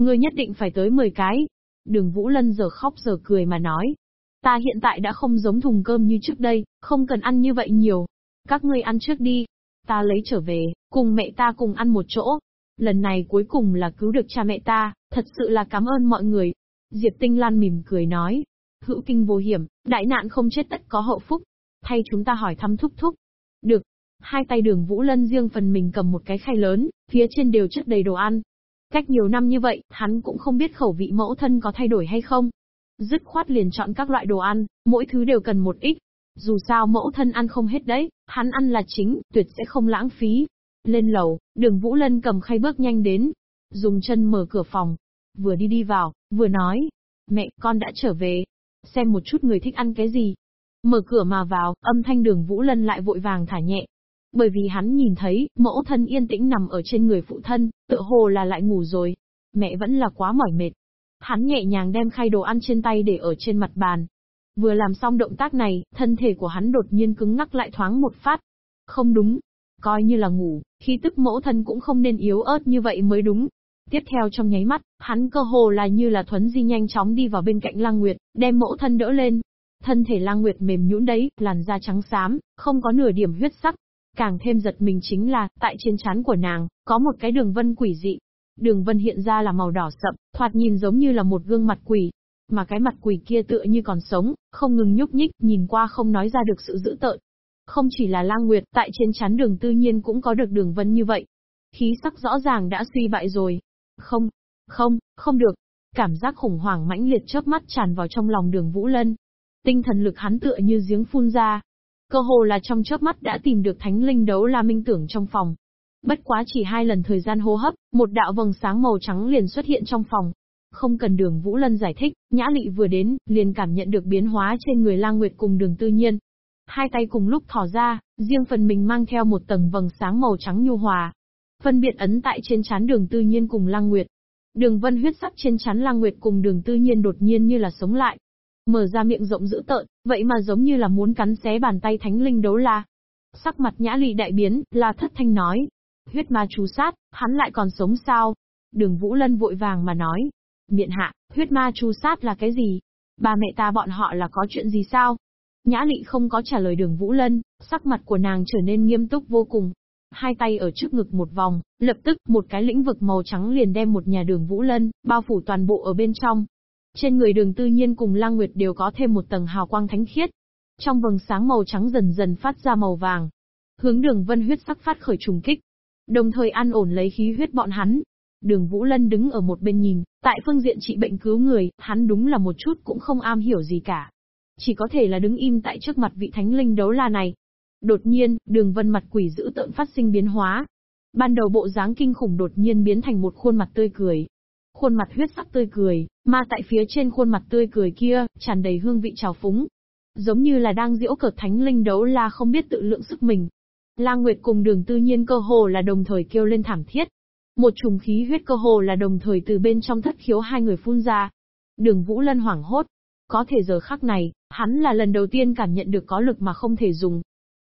ngươi nhất định phải tới 10 cái. Đường Vũ Lân giờ khóc giờ cười mà nói, Ta hiện tại đã không giống thùng cơm như trước đây, không cần ăn như vậy nhiều. Các ngươi ăn trước đi. Ta lấy trở về, cùng mẹ ta cùng ăn một chỗ. Lần này cuối cùng là cứu được cha mẹ ta, thật sự là cảm ơn mọi người. Diệp Tinh Lan mỉm cười nói. Hữu kinh vô hiểm, đại nạn không chết tất có hậu phúc. Thay chúng ta hỏi thăm thúc thúc. Được. Hai tay đường Vũ Lân riêng phần mình cầm một cái khay lớn, phía trên đều chất đầy đồ ăn. Cách nhiều năm như vậy, hắn cũng không biết khẩu vị mẫu thân có thay đổi hay không. Dứt khoát liền chọn các loại đồ ăn, mỗi thứ đều cần một ít. Dù sao mẫu thân ăn không hết đấy, hắn ăn là chính, tuyệt sẽ không lãng phí. Lên lầu, đường Vũ Lân cầm khay bước nhanh đến. Dùng chân mở cửa phòng. Vừa đi đi vào, vừa nói. Mẹ, con đã trở về. Xem một chút người thích ăn cái gì. Mở cửa mà vào, âm thanh đường Vũ Lân lại vội vàng thả nhẹ. Bởi vì hắn nhìn thấy, mẫu thân yên tĩnh nằm ở trên người phụ thân, tựa hồ là lại ngủ rồi. Mẹ vẫn là quá mỏi mệt. Hắn nhẹ nhàng đem khay đồ ăn trên tay để ở trên mặt bàn. Vừa làm xong động tác này, thân thể của hắn đột nhiên cứng ngắc lại thoáng một phát. Không đúng. Coi như là ngủ, khi tức mẫu thân cũng không nên yếu ớt như vậy mới đúng. Tiếp theo trong nháy mắt, hắn cơ hồ là như là thuấn di nhanh chóng đi vào bên cạnh lang Nguyệt, đem mẫu thân đỡ lên. Thân thể lang Nguyệt mềm nhũn đấy, làn da trắng xám, không có nửa điểm huyết sắc. Càng thêm giật mình chính là, tại trên trán của nàng, có một cái đường vân quỷ dị. Đường vân hiện ra là màu đỏ sậm, thoạt nhìn giống như là một gương mặt quỷ. Mà cái mặt quỷ kia tựa như còn sống, không ngừng nhúc nhích, nhìn qua không nói ra được sự dữ tợn. Không chỉ là lang nguyệt, tại trên chán đường tư nhiên cũng có được đường vân như vậy. Khí sắc rõ ràng đã suy bại rồi. Không, không, không được. Cảm giác khủng hoảng mãnh liệt chớp mắt tràn vào trong lòng đường Vũ Lân. Tinh thần lực hắn tựa như giếng phun ra. Cơ hồ là trong chớp mắt đã tìm được thánh linh đấu la minh tưởng trong phòng. Bất quá chỉ hai lần thời gian hô hấp, một đạo vầng sáng màu trắng liền xuất hiện trong phòng. Không cần đường Vũ Lân giải thích, Nhã Lị vừa đến, liền cảm nhận được biến hóa trên người lang nguyệt cùng đường tư nhiên. Hai tay cùng lúc thỏ ra, riêng phần mình mang theo một tầng vầng sáng màu trắng nhu hòa. Phân biệt ấn tại trên chán đường tư nhiên cùng lang nguyệt. Đường vân huyết sắc trên chán lang nguyệt cùng đường tư nhiên đột nhiên như là sống lại. Mở ra miệng rộng dữ tợn, vậy mà giống như là muốn cắn xé bàn tay thánh linh đấu la. Sắc mặt nhã lị đại biến, la thất thanh nói. Huyết ma chú sát, hắn lại còn sống sao? Đường Vũ Lân vội vàng mà nói. Miện hạ, huyết ma chú sát là cái gì? Ba mẹ ta bọn họ là có chuyện gì sao? Nhã lị không có trả lời đường Vũ Lân, sắc mặt của nàng trở nên nghiêm túc vô cùng. Hai tay ở trước ngực một vòng, lập tức một cái lĩnh vực màu trắng liền đem một nhà đường Vũ Lân, bao phủ toàn bộ ở bên trong. Trên người đường tư nhiên cùng lang nguyệt đều có thêm một tầng hào quang thánh khiết. Trong vầng sáng màu trắng dần dần phát ra màu vàng. Hướng đường vân huyết sắc phát khởi trùng kích. Đồng thời an ổn lấy khí huyết bọn hắn. Đường Vũ Lân đứng ở một bên nhìn, tại phương diện trị bệnh cứu người, hắn đúng là một chút cũng không am hiểu gì cả. Chỉ có thể là đứng im tại trước mặt vị thánh linh đấu la này. Đột nhiên, đường vân mặt quỷ dữ tợn phát sinh biến hóa. Ban đầu bộ dáng kinh khủng đột nhiên biến thành một khuôn mặt tươi cười. Khuôn mặt huyết sắc tươi cười, mà tại phía trên khuôn mặt tươi cười kia, tràn đầy hương vị trào phúng. Giống như là đang diễu cợt thánh linh đấu la không biết tự lượng sức mình. Lang Nguyệt cùng đường tư nhiên cơ hồ là đồng thời kêu lên thảm thiết. Một trùng khí huyết cơ hồ là đồng thời từ bên trong thất khiếu hai người phun ra. Đường Vũ Lân hoảng hốt. Có thể giờ khắc này, hắn là lần đầu tiên cảm nhận được có lực mà không thể dùng.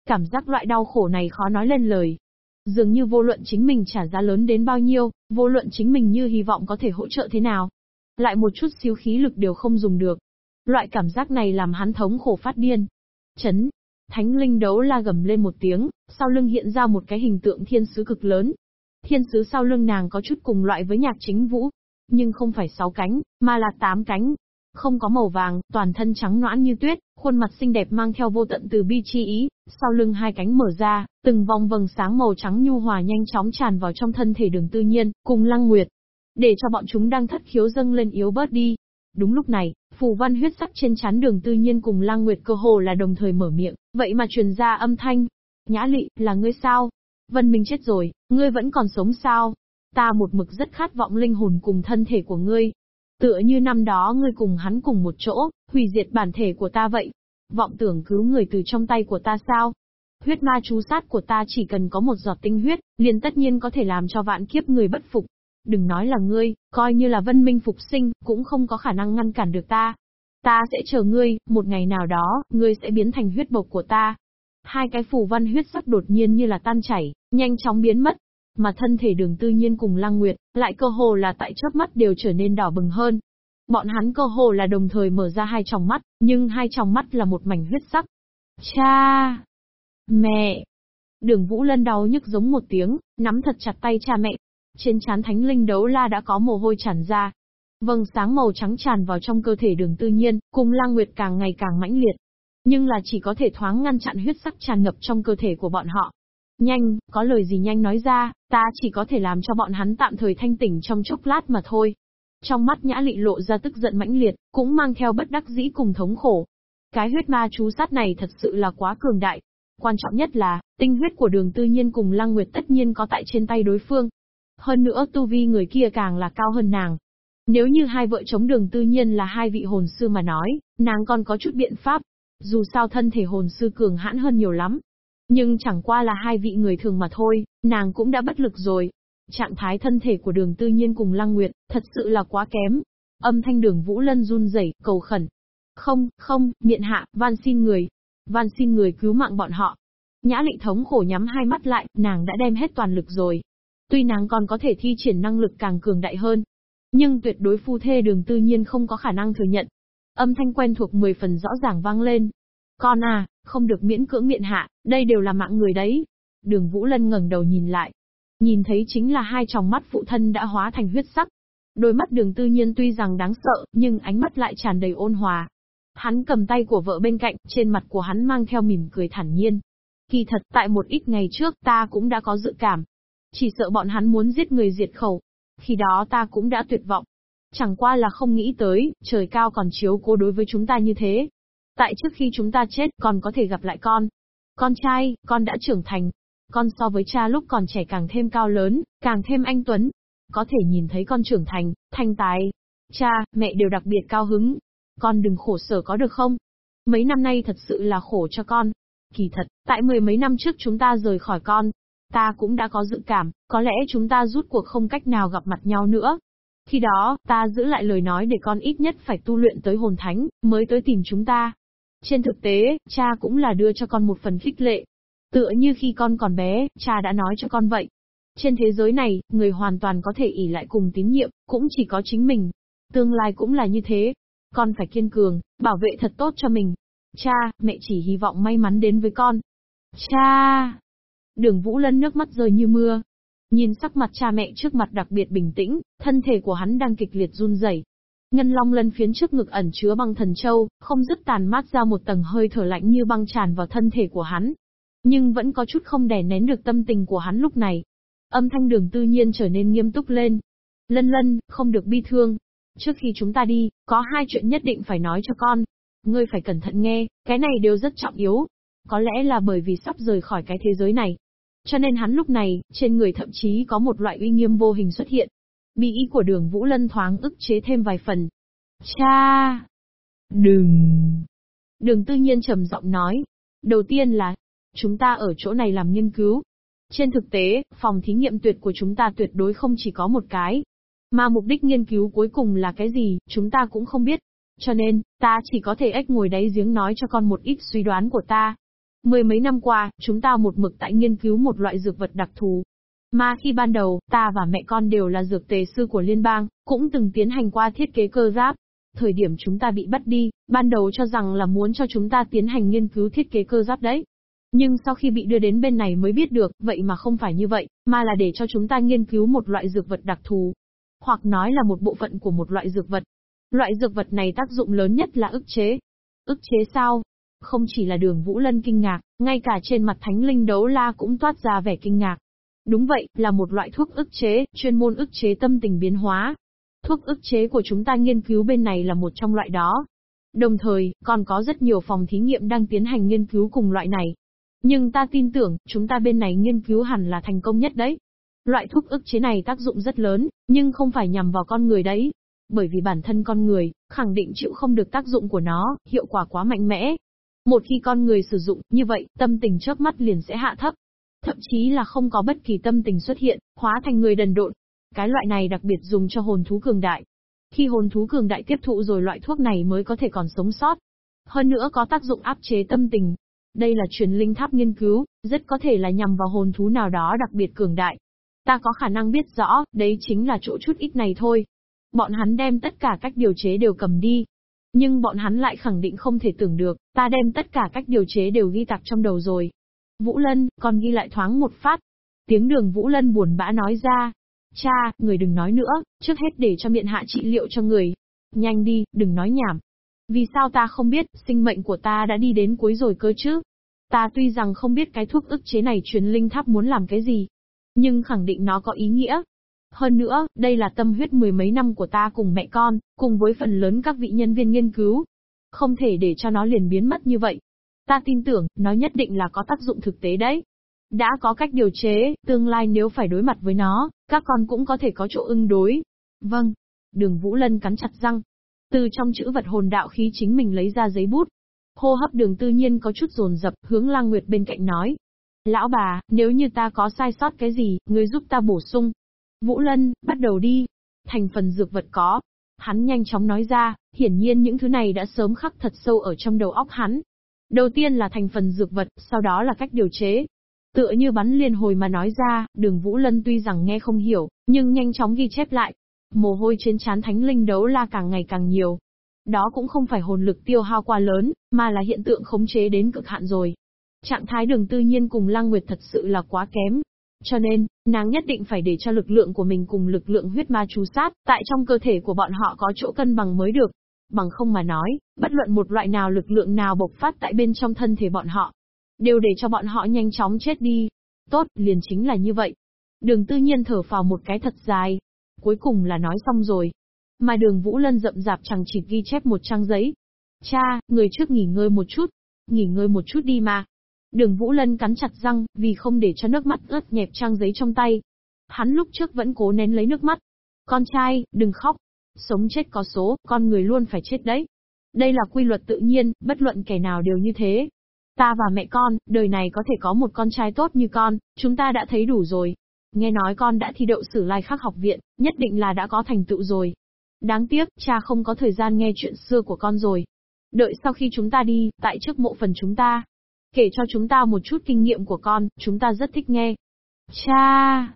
Cảm giác loại đau khổ này khó nói lên lời. Dường như vô luận chính mình trả giá lớn đến bao nhiêu, vô luận chính mình như hy vọng có thể hỗ trợ thế nào. Lại một chút xíu khí lực đều không dùng được. Loại cảm giác này làm hắn thống khổ phát điên. Chấn. Thánh linh đấu la gầm lên một tiếng, sau lưng hiện ra một cái hình tượng thiên sứ cực lớn. Thiên sứ sau lưng nàng có chút cùng loại với nhạc chính vũ, nhưng không phải sáu cánh, mà là tám cánh. Không có màu vàng, toàn thân trắng noãn như tuyết, khuôn mặt xinh đẹp mang theo vô tận từ bi chi ý, sau lưng hai cánh mở ra, từng vòng vầng sáng màu trắng nhu hòa nhanh chóng tràn vào trong thân thể đường tư nhiên, cùng lăng nguyệt. Để cho bọn chúng đang thất khiếu dâng lên yếu bớt đi. Đúng lúc này, phù văn huyết sắc trên chán đường tư nhiên cùng lăng nguyệt cơ hồ là đồng thời mở miệng, vậy mà truyền ra âm thanh. Nhã lị, là ngươi sao? Vân Minh chết rồi, ngươi vẫn còn sống sao? Ta một mực rất khát vọng linh hồn cùng thân thể của ngươi. Tựa như năm đó ngươi cùng hắn cùng một chỗ, hủy diệt bản thể của ta vậy. Vọng tưởng cứu người từ trong tay của ta sao? Huyết ma chú sát của ta chỉ cần có một giọt tinh huyết, liền tất nhiên có thể làm cho vạn kiếp người bất phục. Đừng nói là ngươi, coi như là vân minh phục sinh, cũng không có khả năng ngăn cản được ta. Ta sẽ chờ ngươi, một ngày nào đó, ngươi sẽ biến thành huyết bộc của ta. Hai cái phù văn huyết sắc đột nhiên như là tan chảy, nhanh chóng biến mất. Mà thân thể đường tư nhiên cùng lăng nguyệt, lại cơ hồ là tại chớp mắt đều trở nên đỏ bừng hơn. Bọn hắn cơ hồ là đồng thời mở ra hai tròng mắt, nhưng hai tròng mắt là một mảnh huyết sắc. Cha! Mẹ! Đường Vũ Lân đau nhức giống một tiếng, nắm thật chặt tay cha mẹ. Trên chán thánh linh đấu la đã có mồ hôi tràn ra. Vâng sáng màu trắng tràn vào trong cơ thể đường tư nhiên, cùng lang nguyệt càng ngày càng mãnh liệt. Nhưng là chỉ có thể thoáng ngăn chặn huyết sắc tràn ngập trong cơ thể của bọn họ. Nhanh, có lời gì nhanh nói ra, ta chỉ có thể làm cho bọn hắn tạm thời thanh tỉnh trong chốc lát mà thôi. Trong mắt nhã lị lộ ra tức giận mãnh liệt, cũng mang theo bất đắc dĩ cùng thống khổ. Cái huyết ma chú sát này thật sự là quá cường đại. Quan trọng nhất là, tinh huyết của đường tư nhiên cùng lăng nguyệt tất nhiên có tại trên tay đối phương. Hơn nữa tu vi người kia càng là cao hơn nàng. Nếu như hai vợ chống đường tư nhiên là hai vị hồn sư mà nói, nàng còn có chút biện pháp. Dù sao thân thể hồn sư cường hãn hơn nhiều lắm. Nhưng chẳng qua là hai vị người thường mà thôi, nàng cũng đã bất lực rồi. Trạng thái thân thể của đường tư nhiên cùng lăng nguyệt, thật sự là quá kém. Âm thanh đường Vũ Lân run rẩy, cầu khẩn. Không, không, miện hạ, van xin người. Van xin người cứu mạng bọn họ. Nhã lị thống khổ nhắm hai mắt lại, nàng đã đem hết toàn lực rồi. Tuy nàng còn có thể thi triển năng lực càng cường đại hơn. Nhưng tuyệt đối phu thê đường tư nhiên không có khả năng thừa nhận. Âm thanh quen thuộc 10 phần rõ ràng vang lên. Con à, không được miễn cưỡng miệng hạ, đây đều là mạng người đấy. Đường Vũ Lân ngẩng đầu nhìn lại, Nhìn thấy chính là hai tròng mắt phụ thân đã hóa thành huyết sắc. Đôi mắt đường tư nhiên tuy rằng đáng sợ, nhưng ánh mắt lại tràn đầy ôn hòa. Hắn cầm tay của vợ bên cạnh, trên mặt của hắn mang theo mỉm cười thản nhiên. Kỳ thật, tại một ít ngày trước ta cũng đã có dự cảm. Chỉ sợ bọn hắn muốn giết người diệt khẩu. Khi đó ta cũng đã tuyệt vọng. Chẳng qua là không nghĩ tới, trời cao còn chiếu cố đối với chúng ta như thế. Tại trước khi chúng ta chết còn có thể gặp lại con. Con trai, con đã trưởng thành, con so với cha lúc còn trẻ càng thêm cao lớn, càng thêm anh tuấn. Có thể nhìn thấy con trưởng thành, thanh tài. Cha, mẹ đều đặc biệt cao hứng. Con đừng khổ sở có được không? Mấy năm nay thật sự là khổ cho con. Kỳ thật, tại mười mấy năm trước chúng ta rời khỏi con. Ta cũng đã có dự cảm, có lẽ chúng ta rút cuộc không cách nào gặp mặt nhau nữa. Khi đó, ta giữ lại lời nói để con ít nhất phải tu luyện tới hồn thánh, mới tới tìm chúng ta. Trên thực tế, cha cũng là đưa cho con một phần khích lệ, Tựa như khi con còn bé, cha đã nói cho con vậy. Trên thế giới này, người hoàn toàn có thể ỉ lại cùng tín nhiệm, cũng chỉ có chính mình. Tương lai cũng là như thế. Con phải kiên cường, bảo vệ thật tốt cho mình. Cha, mẹ chỉ hy vọng may mắn đến với con. Cha! Đường Vũ Lân nước mắt rơi như mưa. Nhìn sắc mặt cha mẹ trước mặt đặc biệt bình tĩnh, thân thể của hắn đang kịch liệt run rẩy. Ngân long lân phiến trước ngực ẩn chứa băng thần châu, không dứt tàn mát ra một tầng hơi thở lạnh như băng tràn vào thân thể của hắn, nhưng vẫn có chút không đè nén được tâm tình của hắn lúc này. Âm thanh đường tư nhiên trở nên nghiêm túc lên. Lân lân, không được bi thương. Trước khi chúng ta đi, có hai chuyện nhất định phải nói cho con. Ngươi phải cẩn thận nghe, cái này đều rất trọng yếu. Có lẽ là bởi vì sắp rời khỏi cái thế giới này. Cho nên hắn lúc này, trên người thậm chí có một loại uy nghiêm vô hình xuất hiện. Bị ý của đường Vũ Lân thoáng ức chế thêm vài phần. Cha! Đừng! Đường tư nhiên trầm giọng nói. Đầu tiên là, Chúng ta ở chỗ này làm nghiên cứu. Trên thực tế, phòng thí nghiệm tuyệt của chúng ta tuyệt đối không chỉ có một cái. Mà mục đích nghiên cứu cuối cùng là cái gì, chúng ta cũng không biết. Cho nên, ta chỉ có thể ếch ngồi đáy giếng nói cho con một ít suy đoán của ta. Mười mấy năm qua, chúng ta một mực tại nghiên cứu một loại dược vật đặc thù. Mà khi ban đầu, ta và mẹ con đều là dược tề sư của liên bang, cũng từng tiến hành qua thiết kế cơ giáp. Thời điểm chúng ta bị bắt đi, ban đầu cho rằng là muốn cho chúng ta tiến hành nghiên cứu thiết kế cơ giáp đấy. Nhưng sau khi bị đưa đến bên này mới biết được, vậy mà không phải như vậy, mà là để cho chúng ta nghiên cứu một loại dược vật đặc thù. Hoặc nói là một bộ phận của một loại dược vật. Loại dược vật này tác dụng lớn nhất là ức chế. Ức chế sao? Không chỉ là đường Vũ Lân kinh ngạc, ngay cả trên mặt thánh linh đấu la cũng toát ra vẻ kinh ngạc. Đúng vậy, là một loại thuốc ức chế, chuyên môn ức chế tâm tình biến hóa. Thuốc ức chế của chúng ta nghiên cứu bên này là một trong loại đó. Đồng thời, còn có rất nhiều phòng thí nghiệm đang tiến hành nghiên cứu cùng loại này. Nhưng ta tin tưởng, chúng ta bên này nghiên cứu hẳn là thành công nhất đấy. Loại thuốc ức chế này tác dụng rất lớn, nhưng không phải nhằm vào con người đấy. Bởi vì bản thân con người, khẳng định chịu không được tác dụng của nó, hiệu quả quá mạnh mẽ. Một khi con người sử dụng, như vậy, tâm tình chớp mắt liền sẽ hạ thấp. Thậm chí là không có bất kỳ tâm tình xuất hiện, hóa thành người đần độn. Cái loại này đặc biệt dùng cho hồn thú cường đại. Khi hồn thú cường đại tiếp thụ rồi loại thuốc này mới có thể còn sống sót. Hơn nữa có tác dụng áp chế tâm tình, đây là truyền linh tháp nghiên cứu, rất có thể là nhằm vào hồn thú nào đó đặc biệt cường đại. Ta có khả năng biết rõ, đấy chính là chỗ chút ít này thôi. Bọn hắn đem tất cả cách điều chế đều cầm đi. Nhưng bọn hắn lại khẳng định không thể tưởng được, ta đem tất cả cách điều chế đều ghi tạc trong đầu rồi. Vũ Lân, còn ghi lại thoáng một phát. Tiếng đường Vũ Lân buồn bã nói ra. Cha, người đừng nói nữa, trước hết để cho miệng hạ trị liệu cho người. Nhanh đi, đừng nói nhảm. Vì sao ta không biết, sinh mệnh của ta đã đi đến cuối rồi cơ chứ? Ta tuy rằng không biết cái thuốc ức chế này truyền linh tháp muốn làm cái gì, nhưng khẳng định nó có ý nghĩa. Hơn nữa, đây là tâm huyết mười mấy năm của ta cùng mẹ con, cùng với phần lớn các vị nhân viên nghiên cứu. Không thể để cho nó liền biến mất như vậy. Ta tin tưởng, nó nhất định là có tác dụng thực tế đấy. Đã có cách điều chế, tương lai nếu phải đối mặt với nó, các con cũng có thể có chỗ ưng đối. Vâng. Đường Vũ Lân cắn chặt răng. Từ trong chữ vật hồn đạo khí chính mình lấy ra giấy bút. Hô hấp đường tư nhiên có chút rồn rập hướng lang nguyệt bên cạnh nói. Lão bà, nếu như ta có sai sót cái gì, người giúp ta bổ sung. Vũ Lân, bắt đầu đi. Thành phần dược vật có. Hắn nhanh chóng nói ra, hiển nhiên những thứ này đã sớm khắc thật sâu ở trong đầu óc hắn. Đầu tiên là thành phần dược vật, sau đó là cách điều chế. Tựa như bắn liên hồi mà nói ra, đường Vũ Lân tuy rằng nghe không hiểu, nhưng nhanh chóng ghi chép lại. Mồ hôi trên trán thánh linh đấu la càng ngày càng nhiều. Đó cũng không phải hồn lực tiêu hao quá lớn, mà là hiện tượng khống chế đến cực hạn rồi. Trạng thái đường tư nhiên cùng Lăng Nguyệt thật sự là quá kém. Cho nên, nàng nhất định phải để cho lực lượng của mình cùng lực lượng huyết ma chú sát, tại trong cơ thể của bọn họ có chỗ cân bằng mới được. Bằng không mà nói, bất luận một loại nào lực lượng nào bộc phát tại bên trong thân thể bọn họ, đều để cho bọn họ nhanh chóng chết đi. Tốt, liền chính là như vậy. Đường tư nhiên thở phào một cái thật dài. Cuối cùng là nói xong rồi. Mà đường Vũ Lân rậm rạp chẳng chỉ ghi chép một trang giấy. Cha, người trước nghỉ ngơi một chút. Nghỉ ngơi một chút đi mà. Đường Vũ Lân cắn chặt răng, vì không để cho nước mắt ướt nhẹp trang giấy trong tay. Hắn lúc trước vẫn cố nén lấy nước mắt. Con trai, đừng khóc. Sống chết có số, con người luôn phải chết đấy. Đây là quy luật tự nhiên, bất luận kẻ nào đều như thế. Ta và mẹ con, đời này có thể có một con trai tốt như con, chúng ta đã thấy đủ rồi. Nghe nói con đã thi đậu sử lai khắc học viện, nhất định là đã có thành tựu rồi. Đáng tiếc, cha không có thời gian nghe chuyện xưa của con rồi. Đợi sau khi chúng ta đi, tại trước mộ phần chúng ta, Kể cho chúng ta một chút kinh nghiệm của con, chúng ta rất thích nghe. Cha!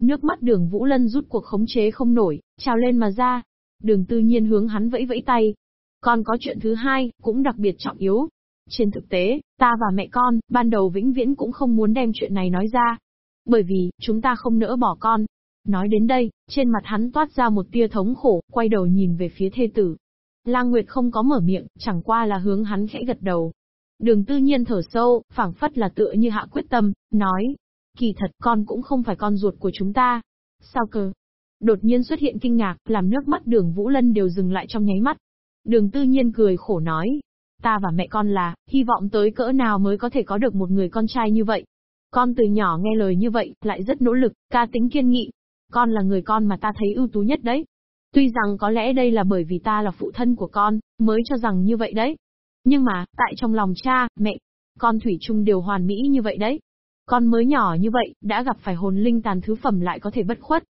Nước mắt đường Vũ Lân rút cuộc khống chế không nổi, trào lên mà ra. Đường tư nhiên hướng hắn vẫy vẫy tay. Còn có chuyện thứ hai, cũng đặc biệt trọng yếu. Trên thực tế, ta và mẹ con, ban đầu vĩnh viễn cũng không muốn đem chuyện này nói ra. Bởi vì, chúng ta không nỡ bỏ con. Nói đến đây, trên mặt hắn toát ra một tia thống khổ, quay đầu nhìn về phía thê tử. Lang Nguyệt không có mở miệng, chẳng qua là hướng hắn khẽ gật đầu, Đường tư nhiên thở sâu, phảng phất là tựa như hạ quyết tâm, nói. Kỳ thật con cũng không phải con ruột của chúng ta. Sao cơ? Đột nhiên xuất hiện kinh ngạc, làm nước mắt đường Vũ Lân đều dừng lại trong nháy mắt. Đường tư nhiên cười khổ nói. Ta và mẹ con là, hy vọng tới cỡ nào mới có thể có được một người con trai như vậy. Con từ nhỏ nghe lời như vậy, lại rất nỗ lực, ca tính kiên nghị. Con là người con mà ta thấy ưu tú nhất đấy. Tuy rằng có lẽ đây là bởi vì ta là phụ thân của con, mới cho rằng như vậy đấy. Nhưng mà, tại trong lòng cha, mẹ, con Thủy chung đều hoàn mỹ như vậy đấy. Con mới nhỏ như vậy, đã gặp phải hồn linh tàn thứ phẩm lại có thể bất khuất.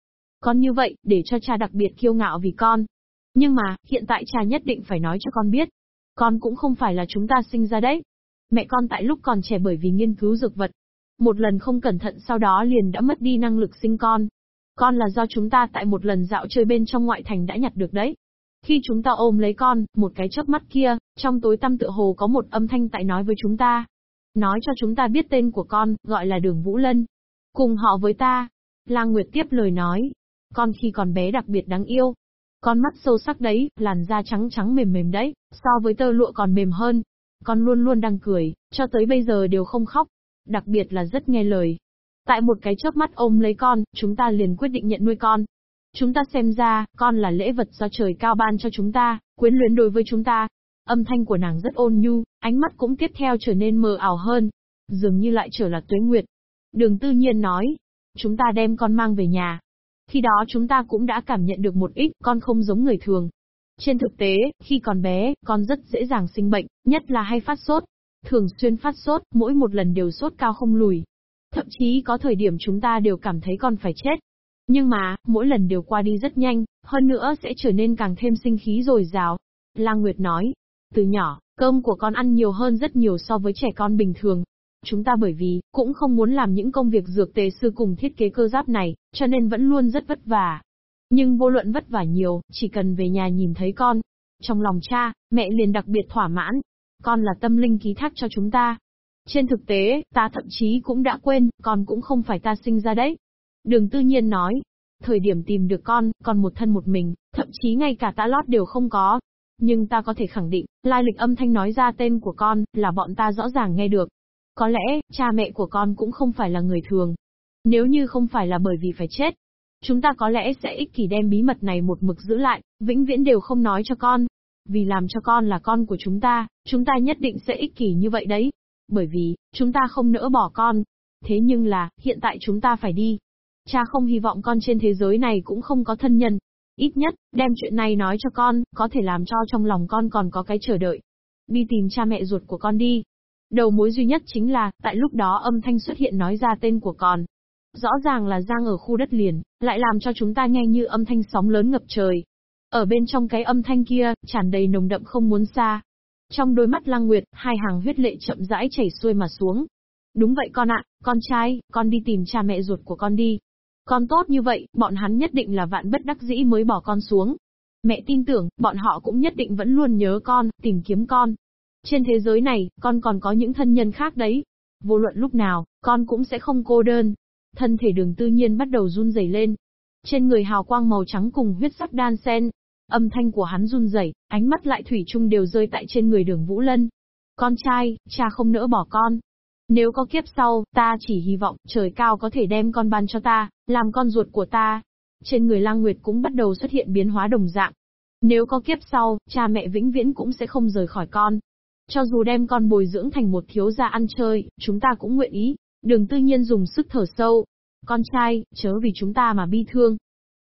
Con như vậy, để cho cha đặc biệt kiêu ngạo vì con. Nhưng mà, hiện tại cha nhất định phải nói cho con biết. Con cũng không phải là chúng ta sinh ra đấy. Mẹ con tại lúc còn trẻ bởi vì nghiên cứu dược vật. Một lần không cẩn thận sau đó liền đã mất đi năng lực sinh con. Con là do chúng ta tại một lần dạo chơi bên trong ngoại thành đã nhặt được đấy. Khi chúng ta ôm lấy con, một cái chớp mắt kia, trong tối tăm tựa hồ có một âm thanh tại nói với chúng ta. Nói cho chúng ta biết tên của con, gọi là đường Vũ Lân. Cùng họ với ta. Lang Nguyệt tiếp lời nói. Con khi còn bé đặc biệt đáng yêu. Con mắt sâu sắc đấy, làn da trắng trắng mềm mềm đấy, so với tơ lụa còn mềm hơn. Con luôn luôn đang cười, cho tới bây giờ đều không khóc. Đặc biệt là rất nghe lời. Tại một cái chớp mắt ôm lấy con, chúng ta liền quyết định nhận nuôi con. Chúng ta xem ra, con là lễ vật do trời cao ban cho chúng ta, quyến luyến đối với chúng ta. Âm thanh của nàng rất ôn nhu, ánh mắt cũng tiếp theo trở nên mờ ảo hơn. Dường như lại trở là tuế nguyệt. Đường tư nhiên nói, chúng ta đem con mang về nhà. Khi đó chúng ta cũng đã cảm nhận được một ít, con không giống người thường. Trên thực tế, khi còn bé, con rất dễ dàng sinh bệnh, nhất là hay phát sốt. Thường xuyên phát sốt, mỗi một lần đều sốt cao không lùi. Thậm chí có thời điểm chúng ta đều cảm thấy con phải chết. Nhưng mà, mỗi lần đều qua đi rất nhanh, hơn nữa sẽ trở nên càng thêm sinh khí dồi dào. Lang Nguyệt nói, từ nhỏ, cơm của con ăn nhiều hơn rất nhiều so với trẻ con bình thường. Chúng ta bởi vì, cũng không muốn làm những công việc dược tề sư cùng thiết kế cơ giáp này, cho nên vẫn luôn rất vất vả. Nhưng vô luận vất vả nhiều, chỉ cần về nhà nhìn thấy con. Trong lòng cha, mẹ liền đặc biệt thỏa mãn. Con là tâm linh ký thác cho chúng ta. Trên thực tế, ta thậm chí cũng đã quên, con cũng không phải ta sinh ra đấy. Đường tư nhiên nói, Thời điểm tìm được con, còn một thân một mình, thậm chí ngay cả ta lót đều không có. Nhưng ta có thể khẳng định, lai lịch âm thanh nói ra tên của con, là bọn ta rõ ràng nghe được. Có lẽ, cha mẹ của con cũng không phải là người thường. Nếu như không phải là bởi vì phải chết, chúng ta có lẽ sẽ ích kỷ đem bí mật này một mực giữ lại, vĩnh viễn đều không nói cho con. Vì làm cho con là con của chúng ta, chúng ta nhất định sẽ ích kỷ như vậy đấy. Bởi vì, chúng ta không nỡ bỏ con. Thế nhưng là, hiện tại chúng ta phải đi. Cha không hy vọng con trên thế giới này cũng không có thân nhân. Ít nhất, đem chuyện này nói cho con, có thể làm cho trong lòng con còn có cái chờ đợi. Đi tìm cha mẹ ruột của con đi. Đầu mối duy nhất chính là, tại lúc đó âm thanh xuất hiện nói ra tên của con. Rõ ràng là Giang ở khu đất liền, lại làm cho chúng ta nghe như âm thanh sóng lớn ngập trời. Ở bên trong cái âm thanh kia, tràn đầy nồng đậm không muốn xa. Trong đôi mắt Lăng Nguyệt, hai hàng huyết lệ chậm rãi chảy xuôi mà xuống. Đúng vậy con ạ, con trai, con đi tìm cha mẹ ruột của con đi. Con tốt như vậy, bọn hắn nhất định là vạn bất đắc dĩ mới bỏ con xuống. Mẹ tin tưởng, bọn họ cũng nhất định vẫn luôn nhớ con, tìm kiếm con. Trên thế giới này, con còn có những thân nhân khác đấy. Vô luận lúc nào, con cũng sẽ không cô đơn. Thân thể đường tư nhiên bắt đầu run rẩy lên. Trên người hào quang màu trắng cùng huyết sắc đan sen. Âm thanh của hắn run rẩy, ánh mắt lại thủy chung đều rơi tại trên người đường Vũ Lân. Con trai, cha không nỡ bỏ con. Nếu có kiếp sau, ta chỉ hy vọng trời cao có thể đem con ban cho ta, làm con ruột của ta. Trên người lang nguyệt cũng bắt đầu xuất hiện biến hóa đồng dạng. Nếu có kiếp sau, cha mẹ vĩnh viễn cũng sẽ không rời khỏi con. Cho dù đem con bồi dưỡng thành một thiếu gia ăn chơi, chúng ta cũng nguyện ý. Đường tư nhiên dùng sức thở sâu. Con trai, chớ vì chúng ta mà bi thương.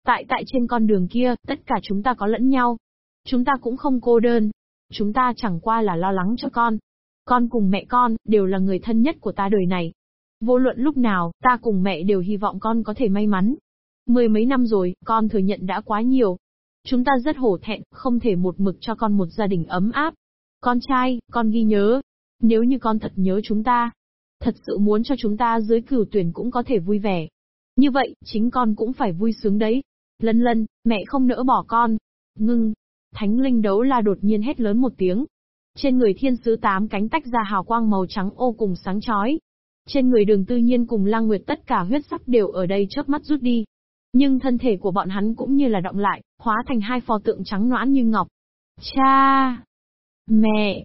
Tại tại trên con đường kia, tất cả chúng ta có lẫn nhau. Chúng ta cũng không cô đơn. Chúng ta chẳng qua là lo lắng cho con. Con cùng mẹ con, đều là người thân nhất của ta đời này. Vô luận lúc nào, ta cùng mẹ đều hy vọng con có thể may mắn. Mười mấy năm rồi, con thừa nhận đã quá nhiều. Chúng ta rất hổ thẹn, không thể một mực cho con một gia đình ấm áp. Con trai, con ghi nhớ. Nếu như con thật nhớ chúng ta, thật sự muốn cho chúng ta dưới cửu tuyển cũng có thể vui vẻ. Như vậy, chính con cũng phải vui sướng đấy. Lân lân, mẹ không nỡ bỏ con. Ngưng. Thánh linh đấu la đột nhiên hét lớn một tiếng. Trên người thiên sứ tám cánh tách ra hào quang màu trắng ô cùng sáng chói. Trên người đường tư nhiên cùng lang nguyệt tất cả huyết sắc đều ở đây chớp mắt rút đi. Nhưng thân thể của bọn hắn cũng như là động lại, hóa thành hai pho tượng trắng noãn như ngọc. Cha! Mẹ!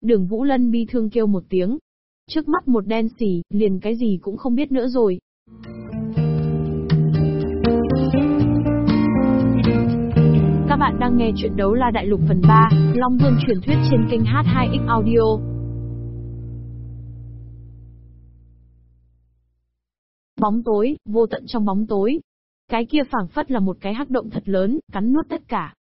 Đường Vũ Lân bi thương kêu một tiếng. Trước mắt một đen xỉ, liền cái gì cũng không biết nữa rồi. Các bạn đang nghe chuyện đấu la đại lục phần 3, Long Vương truyền thuyết trên kênh H2X Audio. Bóng tối, vô tận trong bóng tối. Cái kia phảng phất là một cái hắc động thật lớn, cắn nuốt tất cả.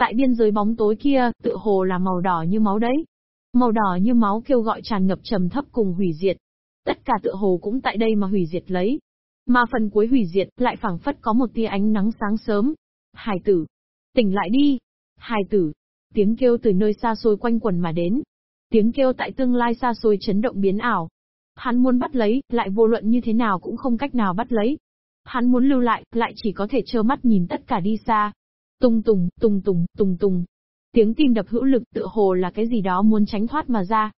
Tại biên giới bóng tối kia, tự hồ là màu đỏ như máu đấy. Màu đỏ như máu kêu gọi tràn ngập trầm thấp cùng hủy diệt. Tất cả tự hồ cũng tại đây mà hủy diệt lấy. Mà phần cuối hủy diệt lại phảng phất có một tia ánh nắng sáng sớm. Hải tử, Tỉnh lại đi! Hài tử! Tiếng kêu từ nơi xa xôi quanh quần mà đến. Tiếng kêu tại tương lai xa xôi chấn động biến ảo. Hắn muốn bắt lấy, lại vô luận như thế nào cũng không cách nào bắt lấy. Hắn muốn lưu lại, lại chỉ có thể trơ mắt nhìn tất cả đi xa. Tung tùng, tùng tùng, tùng tùng. Tiếng tim đập hữu lực tựa hồ là cái gì đó muốn tránh thoát mà ra.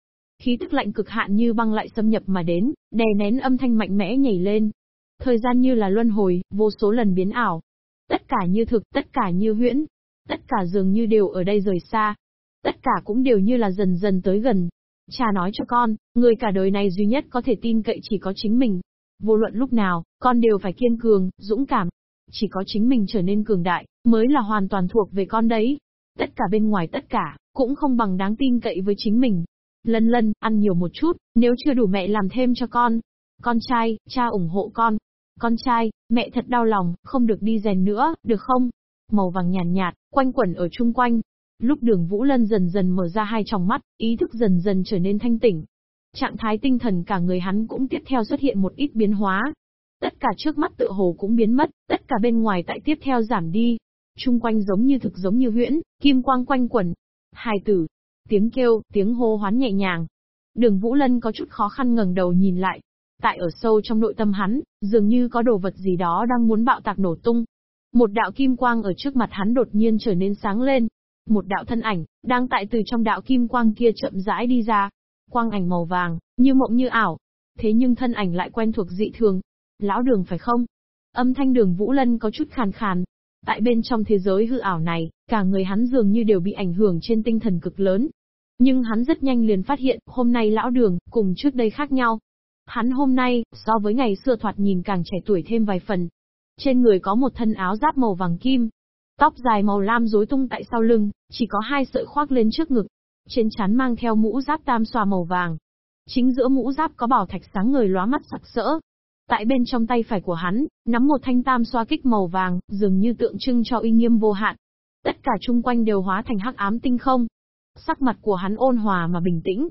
Khí tức lạnh cực hạn như băng lại xâm nhập mà đến, đè nén âm thanh mạnh mẽ nhảy lên. Thời gian như là luân hồi, vô số lần biến ảo, Tất cả như thực, tất cả như huyễn. Tất cả dường như đều ở đây rời xa. Tất cả cũng đều như là dần dần tới gần. Cha nói cho con, người cả đời này duy nhất có thể tin cậy chỉ có chính mình. Vô luận lúc nào, con đều phải kiên cường, dũng cảm. Chỉ có chính mình trở nên cường đại, mới là hoàn toàn thuộc về con đấy. Tất cả bên ngoài tất cả, cũng không bằng đáng tin cậy với chính mình. Lân lân, ăn nhiều một chút, nếu chưa đủ mẹ làm thêm cho con. Con trai, cha ủng hộ con, con trai, mẹ thật đau lòng, không được đi rèn nữa, được không? Màu vàng nhàn nhạt, nhạt, quanh quẩn ở chung quanh. Lúc đường Vũ Lân dần dần mở ra hai tròng mắt, ý thức dần dần trở nên thanh tỉnh. Trạng thái tinh thần cả người hắn cũng tiếp theo xuất hiện một ít biến hóa. Tất cả trước mắt tựa hồ cũng biến mất, tất cả bên ngoài tại tiếp theo giảm đi. Chung quanh giống như thực giống như huyễn, kim quang quanh quẩn. Hài tử, tiếng kêu, tiếng hô hoán nhẹ nhàng. Đường Vũ Lân có chút khó khăn ngẩng đầu nhìn lại, Tại ở sâu trong nội tâm hắn, dường như có đồ vật gì đó đang muốn bạo tạc nổ tung. Một đạo kim quang ở trước mặt hắn đột nhiên trở nên sáng lên. Một đạo thân ảnh, đang tại từ trong đạo kim quang kia chậm rãi đi ra. Quang ảnh màu vàng, như mộng như ảo. Thế nhưng thân ảnh lại quen thuộc dị thường. Lão đường phải không? Âm thanh đường Vũ Lân có chút khàn khàn. Tại bên trong thế giới hư ảo này, cả người hắn dường như đều bị ảnh hưởng trên tinh thần cực lớn. Nhưng hắn rất nhanh liền phát hiện, hôm nay lão đường, cùng trước đây khác nhau. Hắn hôm nay, so với ngày xưa thoạt nhìn càng trẻ tuổi thêm vài phần. Trên người có một thân áo giáp màu vàng kim. Tóc dài màu lam rối tung tại sau lưng, chỉ có hai sợi khoác lên trước ngực. Trên chán mang theo mũ giáp tam xòa màu vàng. Chính giữa mũ giáp có bảo thạch sáng người lóa mắt sặc sỡ, Tại bên trong tay phải của hắn, nắm một thanh tam xoa kích màu vàng, dường như tượng trưng cho uy nghiêm vô hạn. Tất cả chung quanh đều hóa thành hắc ám tinh không. Sắc mặt của hắn ôn hòa mà bình tĩnh.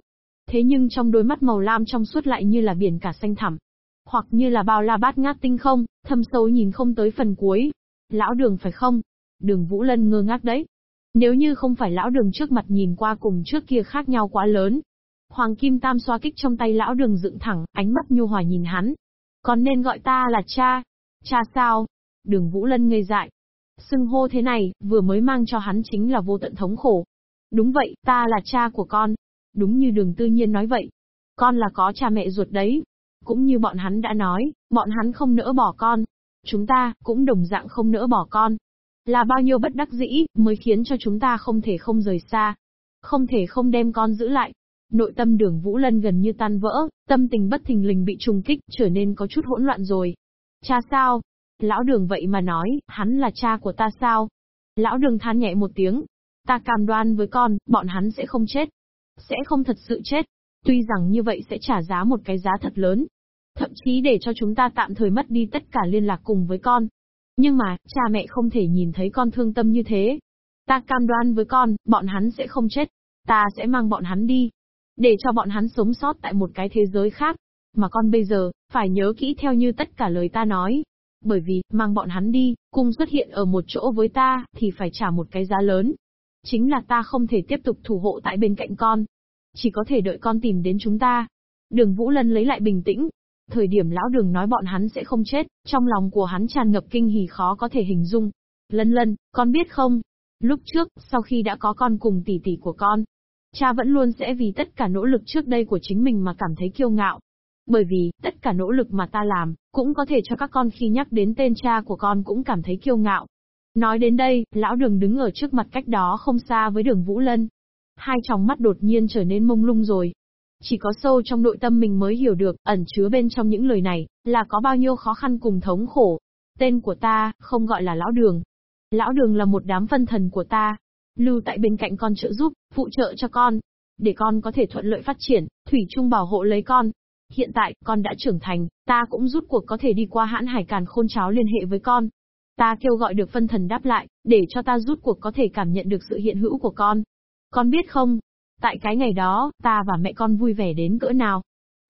Thế nhưng trong đôi mắt màu lam trong suốt lại như là biển cả xanh thẳm. Hoặc như là bao la bát ngát tinh không, thâm sâu nhìn không tới phần cuối. Lão đường phải không? Đường Vũ Lân ngơ ngác đấy. Nếu như không phải lão đường trước mặt nhìn qua cùng trước kia khác nhau quá lớn. Hoàng kim tam xoa kích trong tay lão đường dựng thẳng, ánh mắt nhu hòa nhìn hắn, còn nên gọi ta là cha. Cha sao? Đường Vũ Lân ngây dại. Xưng hô thế này, vừa mới mang cho hắn chính là vô tận thống khổ. Đúng vậy, ta là cha của con. Đúng như đường tư nhiên nói vậy. Con là có cha mẹ ruột đấy. Cũng như bọn hắn đã nói, bọn hắn không nỡ bỏ con. Chúng ta, cũng đồng dạng không nỡ bỏ con. Là bao nhiêu bất đắc dĩ, mới khiến cho chúng ta không thể không rời xa. Không thể không đem con giữ lại. Nội tâm đường Vũ Lân gần như tan vỡ, tâm tình bất thình lình bị trùng kích, trở nên có chút hỗn loạn rồi. Cha sao? Lão đường vậy mà nói, hắn là cha của ta sao? Lão đường than nhẹ một tiếng. Ta cam đoan với con, bọn hắn sẽ không chết. Sẽ không thật sự chết. Tuy rằng như vậy sẽ trả giá một cái giá thật lớn. Thậm chí để cho chúng ta tạm thời mất đi tất cả liên lạc cùng với con. Nhưng mà, cha mẹ không thể nhìn thấy con thương tâm như thế. Ta cam đoan với con, bọn hắn sẽ không chết. Ta sẽ mang bọn hắn đi, để cho bọn hắn sống sót tại một cái thế giới khác. Mà con bây giờ, phải nhớ kỹ theo như tất cả lời ta nói. Bởi vì, mang bọn hắn đi, cùng xuất hiện ở một chỗ với ta, thì phải trả một cái giá lớn. Chính là ta không thể tiếp tục thủ hộ tại bên cạnh con. Chỉ có thể đợi con tìm đến chúng ta. Đường Vũ Lân lấy lại bình tĩnh. Thời điểm lão đường nói bọn hắn sẽ không chết, trong lòng của hắn tràn ngập kinh hỉ khó có thể hình dung. Lân lân, con biết không? Lúc trước, sau khi đã có con cùng tỷ tỷ của con, Cha vẫn luôn sẽ vì tất cả nỗ lực trước đây của chính mình mà cảm thấy kiêu ngạo. Bởi vì, tất cả nỗ lực mà ta làm, cũng có thể cho các con khi nhắc đến tên cha của con cũng cảm thấy kiêu ngạo. Nói đến đây, lão đường đứng ở trước mặt cách đó không xa với đường Vũ Lân. Hai tròng mắt đột nhiên trở nên mông lung rồi. Chỉ có sâu trong nội tâm mình mới hiểu được, ẩn chứa bên trong những lời này, là có bao nhiêu khó khăn cùng thống khổ. Tên của ta, không gọi là lão đường. Lão đường là một đám phân thần của ta, lưu tại bên cạnh con trợ giúp, phụ trợ cho con, để con có thể thuận lợi phát triển, thủy chung bảo hộ lấy con. Hiện tại, con đã trưởng thành, ta cũng rút cuộc có thể đi qua hãn hải càn khôn cháo liên hệ với con. Ta kêu gọi được phân thần đáp lại, để cho ta rút cuộc có thể cảm nhận được sự hiện hữu của con. Con biết không? Tại cái ngày đó, ta và mẹ con vui vẻ đến cỡ nào?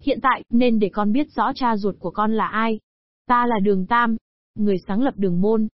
Hiện tại, nên để con biết rõ cha ruột của con là ai. Ta là Đường Tam, người sáng lập đường môn,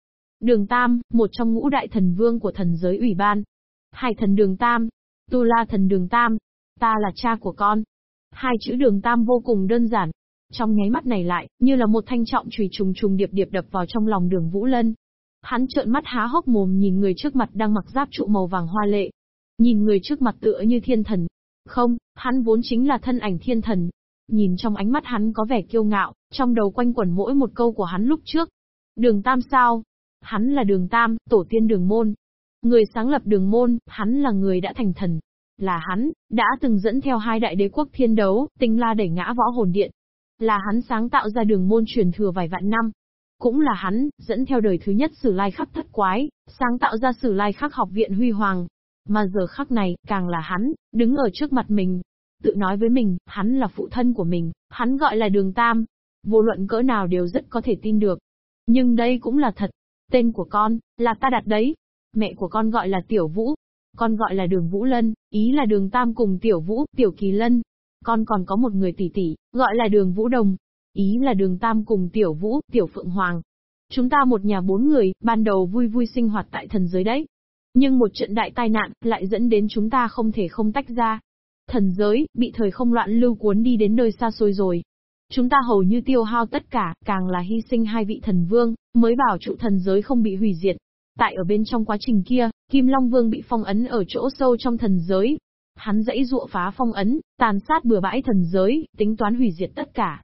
Đường Tam, một trong ngũ đại thần vương của thần giới ủy ban. Hai thần Đường Tam, Tu La thần Đường Tam, ta là cha của con. Hai chữ Đường Tam vô cùng đơn giản. Trong nháy mắt này lại, như là một thanh trọng chùy trùng trùng điệp điệp đập vào trong lòng đường Vũ Lân. Hắn trợn mắt há hốc mồm nhìn người trước mặt đang mặc giáp trụ màu vàng hoa lệ. Nhìn người trước mặt tựa như thiên thần. Không, hắn vốn chính là thân ảnh thiên thần. Nhìn trong ánh mắt hắn có vẻ kiêu ngạo, trong đầu quanh quẩn mỗi một câu của hắn lúc trước. Đường Tam sao? Hắn là đường Tam, tổ tiên đường môn. Người sáng lập đường môn, hắn là người đã thành thần. Là hắn, đã từng dẫn theo hai đại đế quốc thiên đấu, tinh la đẩy ngã võ hồn điện. Là hắn sáng tạo ra đường môn truyền thừa vài vạn năm. Cũng là hắn, dẫn theo đời thứ nhất sử lai khắc thất quái, sáng tạo ra sử lai khắc học viện huy hoàng. Mà giờ khắc này, càng là hắn, đứng ở trước mặt mình. Tự nói với mình, hắn là phụ thân của mình, hắn gọi là đường Tam. Vô luận cỡ nào đều rất có thể tin được. Nhưng đây cũng là thật, Tên của con, là ta đặt đấy. Mẹ của con gọi là Tiểu Vũ. Con gọi là Đường Vũ Lân, ý là Đường Tam cùng Tiểu Vũ, Tiểu Kỳ Lân. Con còn có một người tỷ tỷ, gọi là Đường Vũ Đồng. Ý là Đường Tam cùng Tiểu Vũ, Tiểu Phượng Hoàng. Chúng ta một nhà bốn người, ban đầu vui vui sinh hoạt tại thần giới đấy. Nhưng một trận đại tai nạn, lại dẫn đến chúng ta không thể không tách ra. Thần giới, bị thời không loạn lưu cuốn đi đến nơi xa xôi rồi. Chúng ta hầu như tiêu hao tất cả, càng là hy sinh hai vị thần vương, mới bảo trụ thần giới không bị hủy diệt. Tại ở bên trong quá trình kia, Kim Long Vương bị phong ấn ở chỗ sâu trong thần giới. Hắn dãy dụa phá phong ấn, tàn sát bừa bãi thần giới, tính toán hủy diệt tất cả.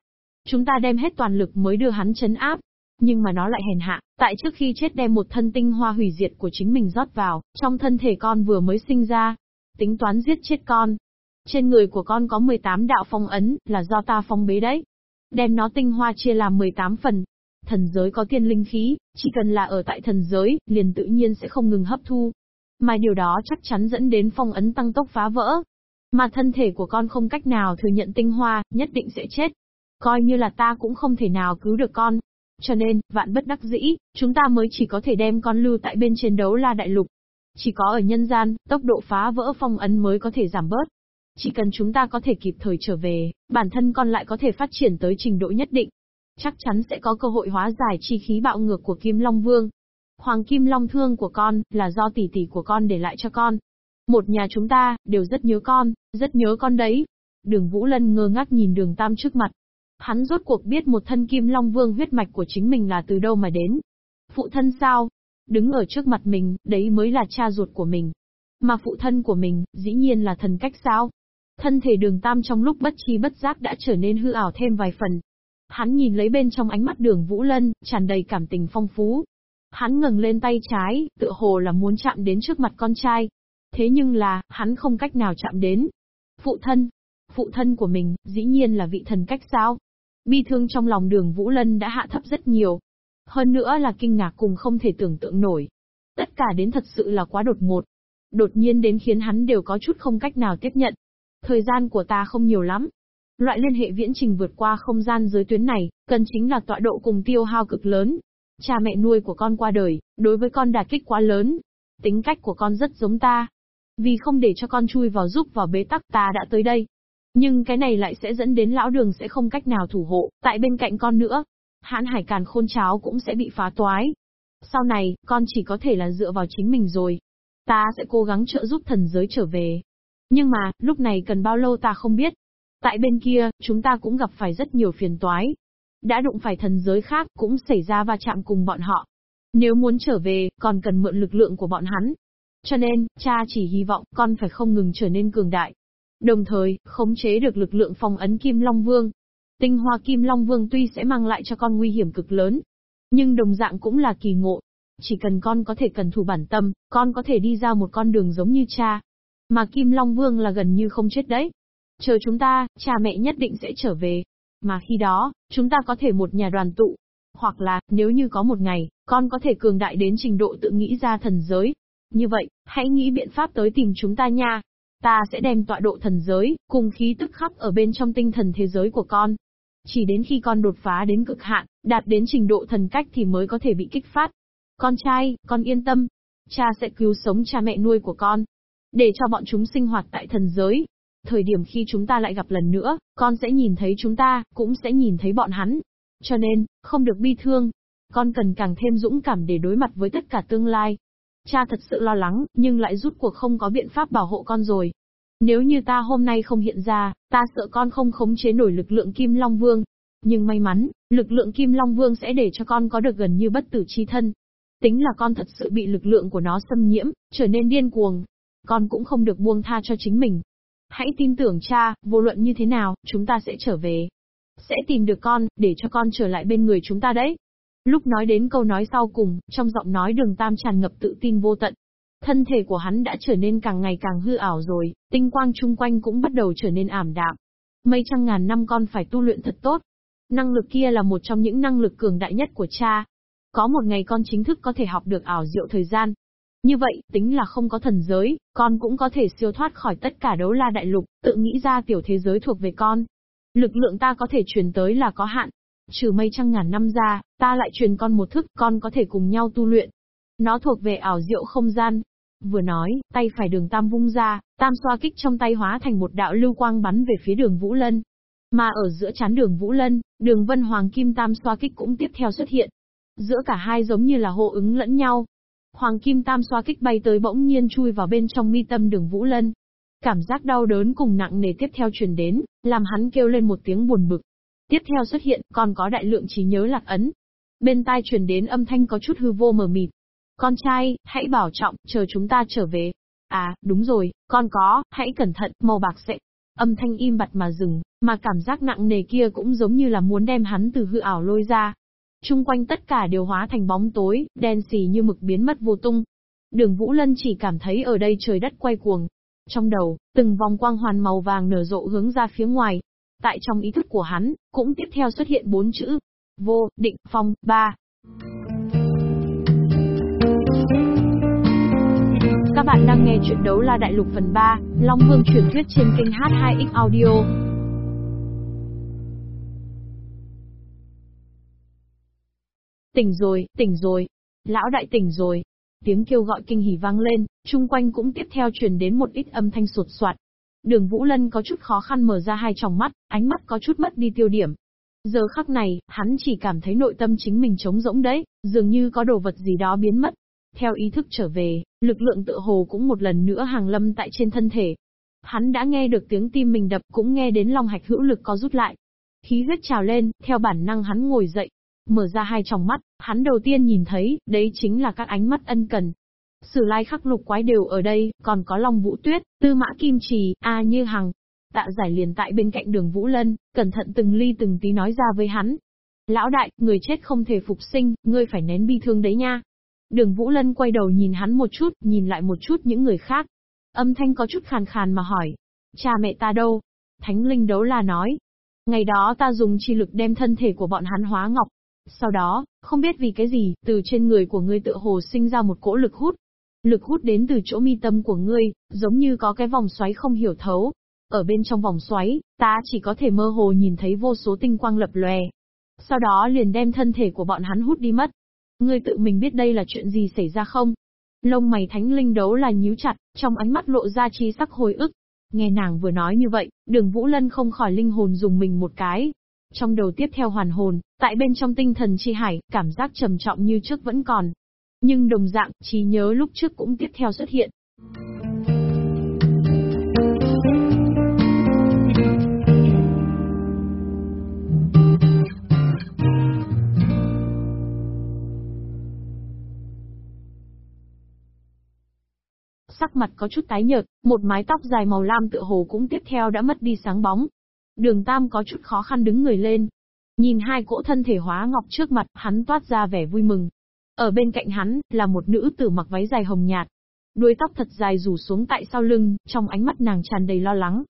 Chúng ta đem hết toàn lực mới đưa hắn chấn áp. Nhưng mà nó lại hèn hạ, tại trước khi chết đem một thân tinh hoa hủy diệt của chính mình rót vào, trong thân thể con vừa mới sinh ra. Tính toán giết chết con. Trên người của con có 18 đạo phong ấn, là do ta phong bế đấy. Đem nó tinh hoa chia làm 18 phần. Thần giới có tiên linh khí, chỉ cần là ở tại thần giới, liền tự nhiên sẽ không ngừng hấp thu. Mà điều đó chắc chắn dẫn đến phong ấn tăng tốc phá vỡ, mà thân thể của con không cách nào thừa nhận tinh hoa, nhất định sẽ chết. Coi như là ta cũng không thể nào cứu được con. Cho nên, vạn bất đắc dĩ, chúng ta mới chỉ có thể đem con lưu tại bên trên đấu la đại lục. Chỉ có ở nhân gian, tốc độ phá vỡ phong ấn mới có thể giảm bớt. Chỉ cần chúng ta có thể kịp thời trở về, bản thân con lại có thể phát triển tới trình độ nhất định. Chắc chắn sẽ có cơ hội hóa giải chi khí bạo ngược của Kim Long Vương. Hoàng Kim Long thương của con, là do tỷ tỷ của con để lại cho con. Một nhà chúng ta, đều rất nhớ con, rất nhớ con đấy. Đường Vũ Lân ngơ ngác nhìn đường Tam trước mặt. Hắn rốt cuộc biết một thân kim long vương huyết mạch của chính mình là từ đâu mà đến. Phụ thân sao? Đứng ở trước mặt mình, đấy mới là cha ruột của mình. Mà phụ thân của mình, dĩ nhiên là thần cách sao? Thân thể đường Tam trong lúc bất chi bất giác đã trở nên hư ảo thêm vài phần. Hắn nhìn lấy bên trong ánh mắt đường Vũ Lân, tràn đầy cảm tình phong phú. Hắn ngừng lên tay trái, tựa hồ là muốn chạm đến trước mặt con trai. Thế nhưng là, hắn không cách nào chạm đến. Phụ thân. Phụ thân của mình, dĩ nhiên là vị thần cách sao? Bi thương trong lòng đường Vũ Lân đã hạ thấp rất nhiều. Hơn nữa là kinh ngạc cùng không thể tưởng tượng nổi. Tất cả đến thật sự là quá đột ngột. Đột nhiên đến khiến hắn đều có chút không cách nào tiếp nhận. Thời gian của ta không nhiều lắm. Loại liên hệ viễn trình vượt qua không gian giới tuyến này, cần chính là tọa độ cùng tiêu hao cực lớn. Cha mẹ nuôi của con qua đời, đối với con đả kích quá lớn. Tính cách của con rất giống ta, vì không để cho con chui vào giúp vào bế tắc ta đã tới đây. Nhưng cái này lại sẽ dẫn đến lão đường sẽ không cách nào thủ hộ, tại bên cạnh con nữa. Hãn hải càn khôn cháo cũng sẽ bị phá toái. Sau này, con chỉ có thể là dựa vào chính mình rồi. Ta sẽ cố gắng trợ giúp thần giới trở về. Nhưng mà, lúc này cần bao lâu ta không biết. Tại bên kia, chúng ta cũng gặp phải rất nhiều phiền toái. Đã đụng phải thần giới khác, cũng xảy ra va chạm cùng bọn họ. Nếu muốn trở về, còn cần mượn lực lượng của bọn hắn, cho nên, cha chỉ hy vọng con phải không ngừng trở nên cường đại. Đồng thời, khống chế được lực lượng phong ấn Kim Long Vương. Tinh hoa Kim Long Vương tuy sẽ mang lại cho con nguy hiểm cực lớn, nhưng đồng dạng cũng là kỳ ngộ. Chỉ cần con có thể cần thủ bản tâm, con có thể đi ra một con đường giống như cha. Mà Kim Long Vương là gần như không chết đấy. Chờ chúng ta, cha mẹ nhất định sẽ trở về. Mà khi đó, chúng ta có thể một nhà đoàn tụ. Hoặc là, nếu như có một ngày, con có thể cường đại đến trình độ tự nghĩ ra thần giới, như vậy, hãy nghĩ biện pháp tới tìm chúng ta nha. Ta sẽ đem tọa độ thần giới, cùng khí tức khắp ở bên trong tinh thần thế giới của con. Chỉ đến khi con đột phá đến cực hạn, đạt đến trình độ thần cách thì mới có thể bị kích phát. Con trai, con yên tâm. Cha sẽ cứu sống cha mẹ nuôi của con. Để cho bọn chúng sinh hoạt tại thần giới. Thời điểm khi chúng ta lại gặp lần nữa, con sẽ nhìn thấy chúng ta, cũng sẽ nhìn thấy bọn hắn. Cho nên, không được bi thương. Con cần càng thêm dũng cảm để đối mặt với tất cả tương lai. Cha thật sự lo lắng, nhưng lại rút cuộc không có biện pháp bảo hộ con rồi. Nếu như ta hôm nay không hiện ra, ta sợ con không khống chế nổi lực lượng Kim Long Vương. Nhưng may mắn, lực lượng Kim Long Vương sẽ để cho con có được gần như bất tử chi thân. Tính là con thật sự bị lực lượng của nó xâm nhiễm, trở nên điên cuồng. Con cũng không được buông tha cho chính mình. Hãy tin tưởng cha, vô luận như thế nào, chúng ta sẽ trở về. Sẽ tìm được con, để cho con trở lại bên người chúng ta đấy. Lúc nói đến câu nói sau cùng, trong giọng nói đường tam tràn ngập tự tin vô tận. Thân thể của hắn đã trở nên càng ngày càng hư ảo rồi, tinh quang chung quanh cũng bắt đầu trở nên ảm đạm. Mấy trăm ngàn năm con phải tu luyện thật tốt. Năng lực kia là một trong những năng lực cường đại nhất của cha. Có một ngày con chính thức có thể học được ảo diệu thời gian. Như vậy, tính là không có thần giới, con cũng có thể siêu thoát khỏi tất cả đấu la đại lục, tự nghĩ ra tiểu thế giới thuộc về con. Lực lượng ta có thể truyền tới là có hạn, Trừ mây trăng ngàn năm ra, ta lại truyền con một thức, con có thể cùng nhau tu luyện. Nó thuộc về ảo diệu không gian. Vừa nói, tay phải đường tam vung ra, tam xoa kích trong tay hóa thành một đạo lưu quang bắn về phía đường Vũ Lân. Mà ở giữa chán đường Vũ Lân, đường vân hoàng kim tam xoa kích cũng tiếp theo xuất hiện. Giữa cả hai giống như là hộ ứng lẫn nhau. Hoàng kim tam xoa kích bay tới bỗng nhiên chui vào bên trong mi tâm đường Vũ Lân. Cảm giác đau đớn cùng nặng nề tiếp theo truyền đến, làm hắn kêu lên một tiếng buồn bực. Tiếp theo xuất hiện, còn có đại lượng trí nhớ lạc ấn. Bên tai truyền đến âm thanh có chút hư vô mờ mịt. Con trai, hãy bảo trọng, chờ chúng ta trở về. À, đúng rồi, con có, hãy cẩn thận, màu bạc sẽ. Âm thanh im bặt mà dừng, mà cảm giác nặng nề kia cũng giống như là muốn đem hắn từ hư ảo lôi ra chung quanh tất cả đều hóa thành bóng tối, đen xì như mực biến mất vô tung. Đường Vũ Lân chỉ cảm thấy ở đây trời đất quay cuồng. Trong đầu, từng vòng quang hoàn màu vàng nở rộ hướng ra phía ngoài. Tại trong ý thức của hắn, cũng tiếp theo xuất hiện bốn chữ. Vô, định, phong, ba. Các bạn đang nghe chuyện đấu la đại lục phần 3, Long Vương truyền thuyết trên kênh H2X Audio. Tỉnh rồi, tỉnh rồi. Lão đại tỉnh rồi. Tiếng kêu gọi kinh hỉ vang lên, chung quanh cũng tiếp theo truyền đến một ít âm thanh sột soạt. Đường Vũ Lân có chút khó khăn mở ra hai tròng mắt, ánh mắt có chút mất đi tiêu điểm. Giờ khắc này, hắn chỉ cảm thấy nội tâm chính mình trống rỗng đấy, dường như có đồ vật gì đó biến mất. Theo ý thức trở về, lực lượng tự hồ cũng một lần nữa hàng lâm tại trên thân thể. Hắn đã nghe được tiếng tim mình đập cũng nghe đến lòng hạch hữu lực có rút lại. Khí huyết trào lên, theo bản năng hắn ngồi dậy, Mở ra hai tròng mắt, hắn đầu tiên nhìn thấy, đấy chính là các ánh mắt ân cần. Sử lai khắc lục quái đều ở đây, còn có Long Vũ Tuyết, Tư Mã Kim Trì, A Như Hằng. Tạ giải liền tại bên cạnh đường Vũ Lân, cẩn thận từng ly từng tí nói ra với hắn. Lão đại, người chết không thể phục sinh, ngươi phải nén bi thương đấy nha. Đường Vũ Lân quay đầu nhìn hắn một chút, nhìn lại một chút những người khác. Âm thanh có chút khàn khàn mà hỏi. Cha mẹ ta đâu? Thánh linh đấu là nói. Ngày đó ta dùng chi lực đem thân thể của bọn hắn hóa ngọc, sau đó, không biết vì cái gì, từ trên người của ngươi tựa hồ sinh ra một cỗ lực hút. Lực hút đến từ chỗ mi tâm của ngươi, giống như có cái vòng xoáy không hiểu thấu. Ở bên trong vòng xoáy, ta chỉ có thể mơ hồ nhìn thấy vô số tinh quang lập lòe. Sau đó liền đem thân thể của bọn hắn hút đi mất. Ngươi tự mình biết đây là chuyện gì xảy ra không? Lông mày thánh linh đấu là nhíu chặt, trong ánh mắt lộ ra chi sắc hồi ức. Nghe nàng vừa nói như vậy, đường Vũ Lân không khỏi linh hồn dùng mình một cái, trong đầu tiếp theo hoàn hồn, tại bên trong tinh thần chi hải, cảm giác trầm trọng như trước vẫn còn. Nhưng đồng dạng, trí nhớ lúc trước cũng tiếp theo xuất hiện. Sắc mặt có chút tái nhợt, một mái tóc dài màu lam tựa hồ cũng tiếp theo đã mất đi sáng bóng, Đường Tam có chút khó khăn đứng người lên. Nhìn hai cỗ thân thể hóa ngọc trước mặt, hắn toát ra vẻ vui mừng. Ở bên cạnh hắn, là một nữ tử mặc váy dài hồng nhạt. Đuôi tóc thật dài rủ xuống tại sau lưng, trong ánh mắt nàng tràn đầy lo lắng.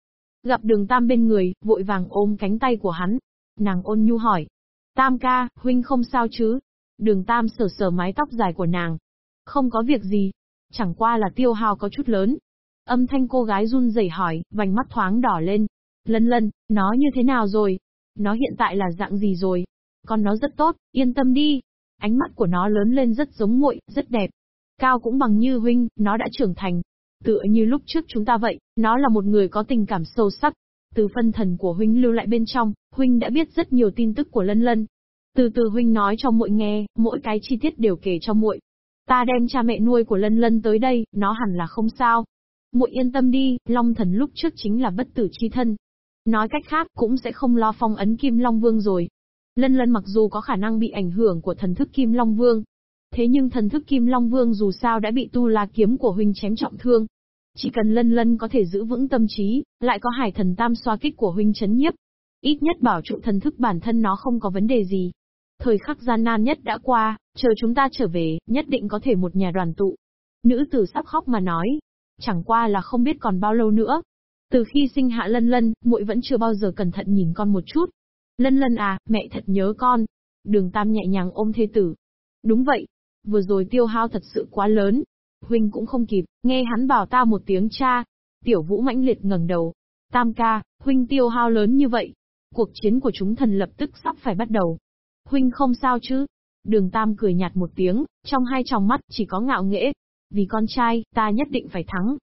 Gặp đường Tam bên người, vội vàng ôm cánh tay của hắn. Nàng ôn nhu hỏi. Tam ca, huynh không sao chứ? Đường Tam sờ sờ mái tóc dài của nàng. Không có việc gì. Chẳng qua là tiêu hao có chút lớn. Âm thanh cô gái run rẩy hỏi, vành mắt thoáng đỏ lên, Lân lân, nó như thế nào rồi? Nó hiện tại là dạng gì rồi? Con nó rất tốt, yên tâm đi. Ánh mắt của nó lớn lên rất giống muội, rất đẹp. Cao cũng bằng như huynh, nó đã trưởng thành. Tựa như lúc trước chúng ta vậy, nó là một người có tình cảm sâu sắc. Từ phân thần của huynh lưu lại bên trong, huynh đã biết rất nhiều tin tức của lân lân. Từ từ huynh nói cho muội nghe, mỗi cái chi tiết đều kể cho muội. Ta đem cha mẹ nuôi của lân lân tới đây, nó hẳn là không sao. Muội yên tâm đi, Long thần lúc trước chính là bất tử chi thân, Nói cách khác, cũng sẽ không lo phong ấn Kim Long Vương rồi. Lân lân mặc dù có khả năng bị ảnh hưởng của thần thức Kim Long Vương. Thế nhưng thần thức Kim Long Vương dù sao đã bị tu la kiếm của huynh chém trọng thương. Chỉ cần lân lân có thể giữ vững tâm trí, lại có hải thần tam xoa kích của huynh chấn nhiếp. Ít nhất bảo trụ thần thức bản thân nó không có vấn đề gì. Thời khắc gian nan nhất đã qua, chờ chúng ta trở về, nhất định có thể một nhà đoàn tụ. Nữ tử sắp khóc mà nói. Chẳng qua là không biết còn bao lâu nữa, từ khi sinh hạ Lân Lân, muội vẫn chưa bao giờ cẩn thận nhìn con một chút. Lân Lân à, mẹ thật nhớ con. Đường Tam nhẹ nhàng ôm thê tử. Đúng vậy. Vừa rồi tiêu hao thật sự quá lớn. Huynh cũng không kịp, nghe hắn bảo ta một tiếng cha. Tiểu Vũ mãnh liệt ngẩng đầu. Tam ca, huynh tiêu hao lớn như vậy. Cuộc chiến của chúng thần lập tức sắp phải bắt đầu. Huynh không sao chứ? Đường Tam cười nhạt một tiếng, trong hai tròng mắt chỉ có ngạo nghễ. Vì con trai, ta nhất định phải thắng.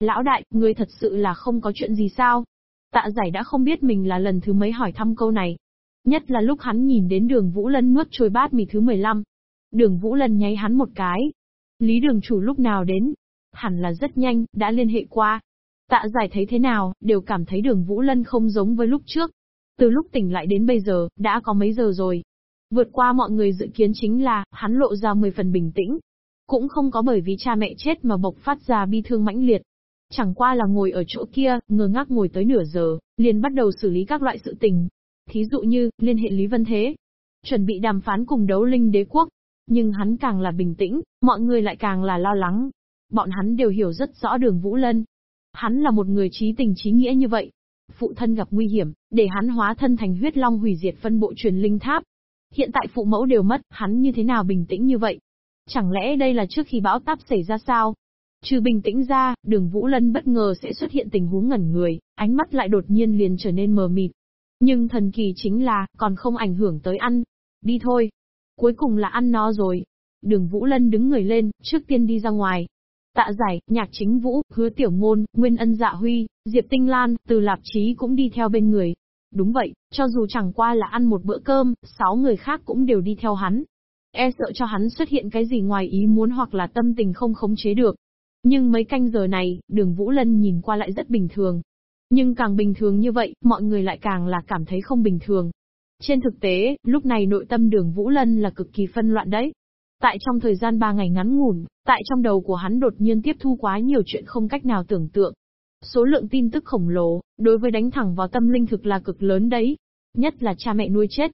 Lão đại, ngươi thật sự là không có chuyện gì sao? Tạ giải đã không biết mình là lần thứ mấy hỏi thăm câu này. Nhất là lúc hắn nhìn đến đường Vũ Lân nuốt trôi bát mì thứ 15. Đường Vũ Lân nháy hắn một cái. Lý đường chủ lúc nào đến? Hẳn là rất nhanh, đã liên hệ qua. Tạ giải thấy thế nào, đều cảm thấy đường Vũ Lân không giống với lúc trước. Từ lúc tỉnh lại đến bây giờ, đã có mấy giờ rồi. Vượt qua mọi người dự kiến chính là, hắn lộ ra 10 phần bình tĩnh. Cũng không có bởi vì cha mẹ chết mà bộc phát ra bi thương mãnh liệt. Chẳng qua là ngồi ở chỗ kia, ngơ ngác ngồi tới nửa giờ, liền bắt đầu xử lý các loại sự tình. Thí dụ như, liên hệ Lý Vân Thế. Chuẩn bị đàm phán cùng đấu linh đế quốc. Nhưng hắn càng là bình tĩnh, mọi người lại càng là lo lắng. Bọn hắn đều hiểu rất rõ đường Vũ Lân. Hắn là một người trí tình trí nghĩa như vậy. Phụ thân gặp nguy hiểm, để hắn hóa thân thành huyết long hủy diệt phân bộ truyền linh tháp. Hiện tại phụ mẫu đều mất, hắn như thế nào bình tĩnh như vậy? Chẳng lẽ đây là trước khi bão táp xảy ra sao? Trừ bình tĩnh ra, đường Vũ Lân bất ngờ sẽ xuất hiện tình huống ngẩn người, ánh mắt lại đột nhiên liền trở nên mờ mịt. Nhưng thần kỳ chính là, còn không ảnh hưởng tới ăn. Đi thôi. Cuối cùng là ăn no rồi. Đường Vũ Lân đứng người lên, trước tiên đi ra ngoài. Tạ giải, nhạc chính vũ, hứa tiểu ngôn, nguyên ân dạ huy, diệp tinh lan, từ lạp trí cũng đi theo bên người. Đúng vậy, cho dù chẳng qua là ăn một bữa cơm, sáu người khác cũng đều đi theo hắn. E sợ cho hắn xuất hiện cái gì ngoài ý muốn hoặc là tâm tình không khống chế được. Nhưng mấy canh giờ này, đường Vũ Lân nhìn qua lại rất bình thường. Nhưng càng bình thường như vậy, mọi người lại càng là cảm thấy không bình thường. Trên thực tế, lúc này nội tâm đường Vũ Lân là cực kỳ phân loạn đấy. Tại trong thời gian 3 ngày ngắn ngủn, tại trong đầu của hắn đột nhiên tiếp thu quá nhiều chuyện không cách nào tưởng tượng. Số lượng tin tức khổng lồ, đối với đánh thẳng vào tâm linh thực là cực lớn đấy. Nhất là cha mẹ nuôi chết.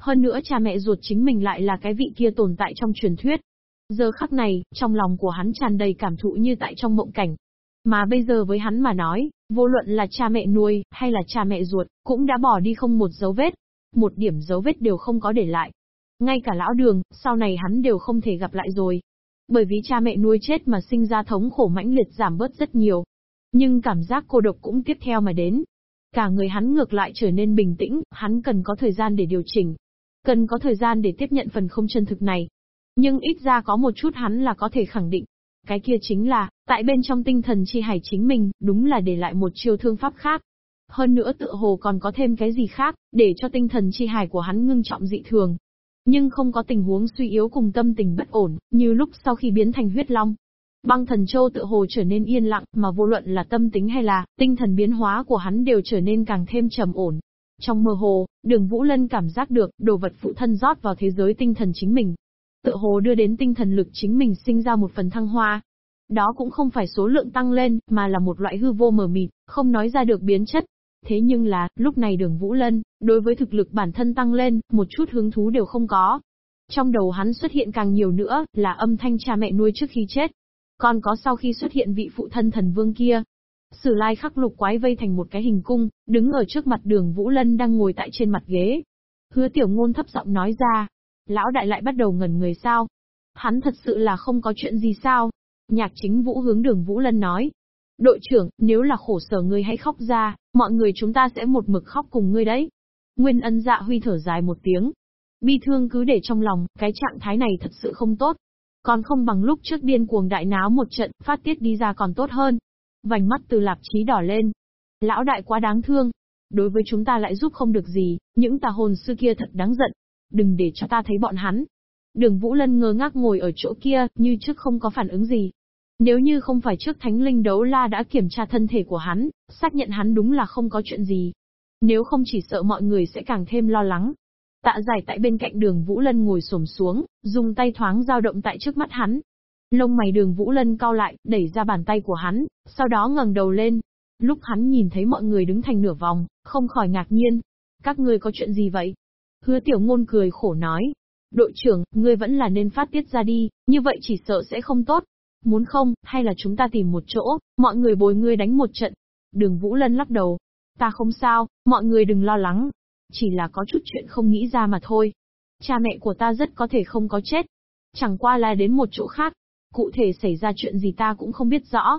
Hơn nữa cha mẹ ruột chính mình lại là cái vị kia tồn tại trong truyền thuyết. Giờ khắc này, trong lòng của hắn tràn đầy cảm thụ như tại trong mộng cảnh. Mà bây giờ với hắn mà nói, vô luận là cha mẹ nuôi, hay là cha mẹ ruột, cũng đã bỏ đi không một dấu vết. Một điểm dấu vết đều không có để lại. Ngay cả lão đường, sau này hắn đều không thể gặp lại rồi. Bởi vì cha mẹ nuôi chết mà sinh ra thống khổ mãnh liệt giảm bớt rất nhiều. Nhưng cảm giác cô độc cũng tiếp theo mà đến. Cả người hắn ngược lại trở nên bình tĩnh, hắn cần có thời gian để điều chỉnh. Cần có thời gian để tiếp nhận phần không chân thực này. Nhưng ít ra có một chút hắn là có thể khẳng định. Cái kia chính là, tại bên trong tinh thần chi hải chính mình, đúng là để lại một chiêu thương pháp khác. Hơn nữa tựa hồ còn có thêm cái gì khác, để cho tinh thần chi hải của hắn ngưng trọng dị thường. Nhưng không có tình huống suy yếu cùng tâm tình bất ổn, như lúc sau khi biến thành huyết long. Băng thần châu tự hồ trở nên yên lặng, mà vô luận là tâm tính hay là tinh thần biến hóa của hắn đều trở nên càng thêm trầm ổn. Trong mơ hồ, đường Vũ Lân cảm giác được, đồ vật phụ thân rót vào thế giới tinh thần chính mình. Tự hồ đưa đến tinh thần lực chính mình sinh ra một phần thăng hoa. Đó cũng không phải số lượng tăng lên, mà là một loại hư vô mờ mịt, không nói ra được biến chất. Thế nhưng là, lúc này đường Vũ Lân, đối với thực lực bản thân tăng lên, một chút hứng thú đều không có. Trong đầu hắn xuất hiện càng nhiều nữa, là âm thanh cha mẹ nuôi trước khi chết. Còn có sau khi xuất hiện vị phụ thân thần vương kia. Sử lai khắc lục quái vây thành một cái hình cung, đứng ở trước mặt đường Vũ Lân đang ngồi tại trên mặt ghế. Hứa tiểu ngôn thấp giọng nói ra. Lão đại lại bắt đầu ngẩn người sao? Hắn thật sự là không có chuyện gì sao? Nhạc chính vũ hướng đường Vũ Lân nói. Đội trưởng, nếu là khổ sở ngươi hãy khóc ra, mọi người chúng ta sẽ một mực khóc cùng ngươi đấy. Nguyên ân dạ huy thở dài một tiếng. Bi thương cứ để trong lòng, cái trạng thái này thật sự không tốt. Còn không bằng lúc trước điên cuồng đại náo một trận, phát tiết đi ra còn tốt hơn. Vành mắt từ lạp trí đỏ lên. Lão đại quá đáng thương. Đối với chúng ta lại giúp không được gì, những tà hồn sư kia thật đáng giận. Đừng để cho ta thấy bọn hắn. Đường Vũ Lân ngơ ngác ngồi ở chỗ kia, như trước không có phản ứng gì. Nếu như không phải trước Thánh Linh Đấu La đã kiểm tra thân thể của hắn, xác nhận hắn đúng là không có chuyện gì. Nếu không chỉ sợ mọi người sẽ càng thêm lo lắng. Tạ giải tại bên cạnh đường Vũ Lân ngồi xổm xuống, dùng tay thoáng dao động tại trước mắt hắn. Lông mày đường Vũ Lân cao lại, đẩy ra bàn tay của hắn, sau đó ngẩng đầu lên. Lúc hắn nhìn thấy mọi người đứng thành nửa vòng, không khỏi ngạc nhiên. Các ngươi có chuyện gì vậy? Hứa tiểu ngôn cười khổ nói. Đội trưởng, ngươi vẫn là nên phát tiết ra đi, như vậy chỉ sợ sẽ không tốt. Muốn không, hay là chúng ta tìm một chỗ, mọi người bồi ngươi đánh một trận. Đường Vũ Lân lắc đầu. Ta không sao, mọi người đừng lo lắng. Chỉ là có chút chuyện không nghĩ ra mà thôi. Cha mẹ của ta rất có thể không có chết. Chẳng qua là đến một chỗ khác. Cụ thể xảy ra chuyện gì ta cũng không biết rõ.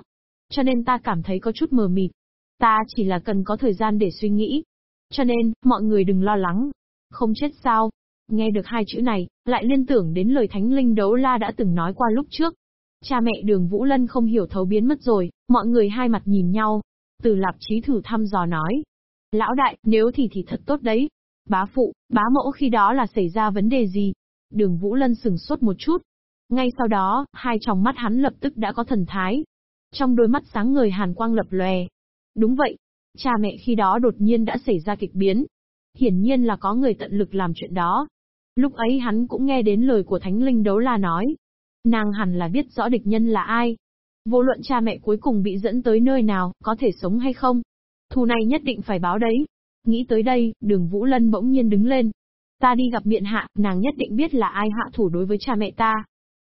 Cho nên ta cảm thấy có chút mờ mịt. Ta chỉ là cần có thời gian để suy nghĩ. Cho nên, mọi người đừng lo lắng. Không chết sao? Nghe được hai chữ này, lại liên tưởng đến lời Thánh Linh Đấu La đã từng nói qua lúc trước. Cha mẹ đường Vũ Lân không hiểu thấu biến mất rồi, mọi người hai mặt nhìn nhau. Từ lạp trí thử thăm dò nói. Lão đại, nếu thì thì thật tốt đấy. Bá phụ, bá mẫu khi đó là xảy ra vấn đề gì? Đường Vũ Lân sừng sốt một chút. Ngay sau đó, hai tròng mắt hắn lập tức đã có thần thái. Trong đôi mắt sáng người hàn quang lập lòe. Đúng vậy. Cha mẹ khi đó đột nhiên đã xảy ra kịch biến. Hiển nhiên là có người tận lực làm chuyện đó. Lúc ấy hắn cũng nghe đến lời của Thánh Linh Đấu La nói. Nàng hẳn là biết rõ địch nhân là ai. Vô luận cha mẹ cuối cùng bị dẫn tới nơi nào, có thể sống hay không. Thù này nhất định phải báo đấy. Nghĩ tới đây, đường Vũ Lân bỗng nhiên đứng lên. Ta đi gặp miện hạ, nàng nhất định biết là ai hạ thủ đối với cha mẹ ta.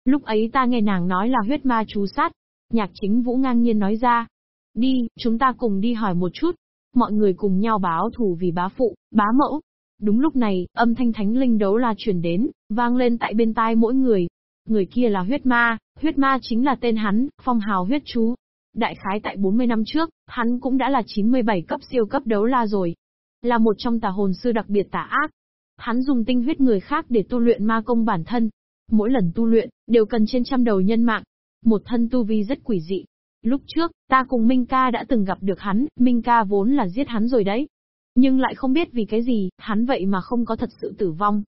Lúc ấy ta nghe nàng nói là huyết ma chú sát. Nhạc chính Vũ ngang nhiên nói ra. Đi, chúng ta cùng đi hỏi một chút. Mọi người cùng nhau báo thù vì bá phụ, bá mẫu. Đúng lúc này, âm thanh thánh linh đấu la truyền đến, vang lên tại bên tai mỗi người. Người kia là huyết ma, huyết ma chính là tên hắn, phong hào huyết chú. Đại khái tại 40 năm trước, hắn cũng đã là 97 cấp siêu cấp đấu la rồi. Là một trong tà hồn sư đặc biệt tà ác. Hắn dùng tinh huyết người khác để tu luyện ma công bản thân. Mỗi lần tu luyện, đều cần trên trăm đầu nhân mạng. Một thân tu vi rất quỷ dị, Lúc trước, ta cùng Minh ca đã từng gặp được hắn, Minh ca vốn là giết hắn rồi đấy. Nhưng lại không biết vì cái gì, hắn vậy mà không có thật sự tử vong.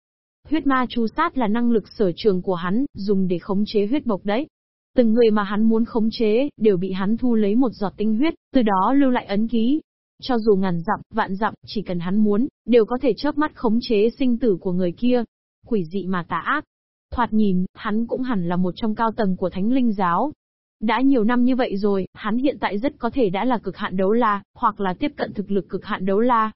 Huyết ma chu sát là năng lực sở trường của hắn, dùng để khống chế huyết bộc đấy. Từng người mà hắn muốn khống chế, đều bị hắn thu lấy một giọt tinh huyết, từ đó lưu lại ấn ký. Cho dù ngàn dặm, vạn dặm, chỉ cần hắn muốn, đều có thể chớp mắt khống chế sinh tử của người kia. Quỷ dị mà tà ác. Thoạt nhìn, hắn cũng hẳn là một trong cao tầng của thánh linh giáo, đã nhiều năm như vậy rồi, hắn hiện tại rất có thể đã là cực hạn đấu la, hoặc là tiếp cận thực lực cực hạn đấu la.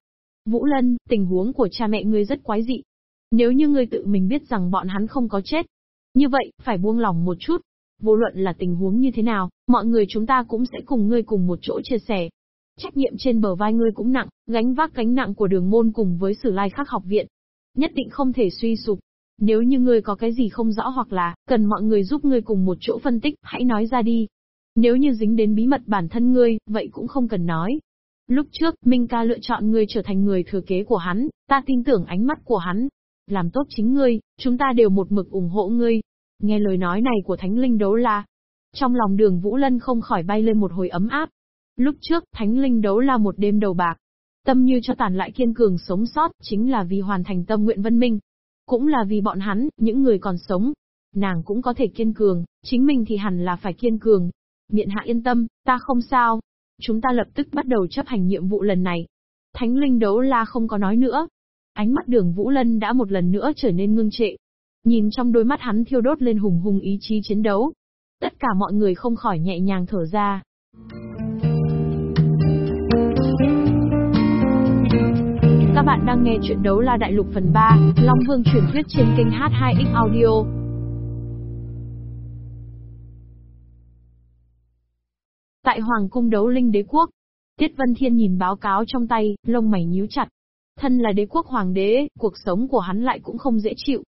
Vũ Lân, tình huống của cha mẹ ngươi rất quái dị. Nếu như ngươi tự mình biết rằng bọn hắn không có chết, như vậy, phải buông lòng một chút. Vô luận là tình huống như thế nào, mọi người chúng ta cũng sẽ cùng ngươi cùng một chỗ chia sẻ. Trách nhiệm trên bờ vai ngươi cũng nặng, gánh vác gánh nặng của đường môn cùng với sử lai khắc học viện. Nhất định không thể suy sụp, nếu như ngươi có cái gì không rõ hoặc là, cần mọi người giúp ngươi cùng một chỗ phân tích, hãy nói ra đi. Nếu như dính đến bí mật bản thân ngươi, vậy cũng không cần nói. Lúc trước, Minh ca lựa chọn ngươi trở thành người thừa kế của hắn, ta tin tưởng ánh mắt của hắn. Làm tốt chính ngươi, chúng ta đều một mực ủng hộ ngươi. Nghe lời nói này của Thánh Linh Đấu La. Trong lòng đường Vũ Lân không khỏi bay lên một hồi ấm áp. Lúc trước, Thánh Linh Đấu La một đêm đầu bạc. Tâm như cho tàn lại kiên cường sống sót, chính là vì hoàn thành tâm nguyện vân minh. Cũng là vì bọn hắn, những người còn sống. Nàng cũng có thể kiên cường, chính mình thì hẳn là phải kiên cường. Miện hạ yên tâm, ta không sao. Chúng ta lập tức bắt đầu chấp hành nhiệm vụ lần này. Thánh linh đấu la không có nói nữa. Ánh mắt đường Vũ Lân đã một lần nữa trở nên ngưng trệ. Nhìn trong đôi mắt hắn thiêu đốt lên hùng hùng ý chí chiến đấu. Tất cả mọi người không khỏi nhẹ nhàng thở ra. Các bạn đang nghe chuyện đấu la đại lục phần 3, Long Vương truyền thuyết trên kênh H2X Audio. Tại Hoàng cung đấu linh đế quốc, Tiết Vân Thiên nhìn báo cáo trong tay, lông mày nhíu chặt. Thân là đế quốc hoàng đế, cuộc sống của hắn lại cũng không dễ chịu.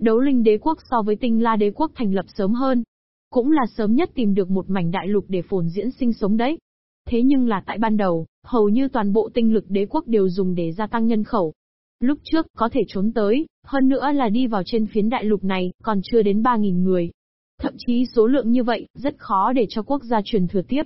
Đấu linh đế quốc so với tinh la đế quốc thành lập sớm hơn. Cũng là sớm nhất tìm được một mảnh đại lục để phồn diễn sinh sống đấy. Thế nhưng là tại ban đầu, hầu như toàn bộ tinh lực đế quốc đều dùng để gia tăng nhân khẩu. Lúc trước, có thể trốn tới, hơn nữa là đi vào trên phiến đại lục này, còn chưa đến 3.000 người. Thậm chí số lượng như vậy, rất khó để cho quốc gia truyền thừa tiếp.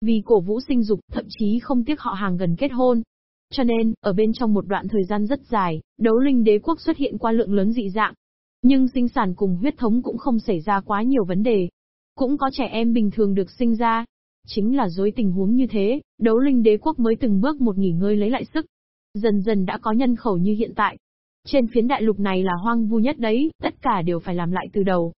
Vì cổ vũ sinh dục, thậm chí không tiếc họ hàng gần kết hôn. Cho nên, ở bên trong một đoạn thời gian rất dài, đấu linh đế quốc xuất hiện qua lượng lớn dị dạng. Nhưng sinh sản cùng huyết thống cũng không xảy ra quá nhiều vấn đề. Cũng có trẻ em bình thường được sinh ra, Chính là dối tình huống như thế, đấu linh đế quốc mới từng bước một nghỉ ngơi lấy lại sức. Dần dần đã có nhân khẩu như hiện tại. Trên phiến đại lục này là hoang vu nhất đấy, tất cả đều phải làm lại từ đầu.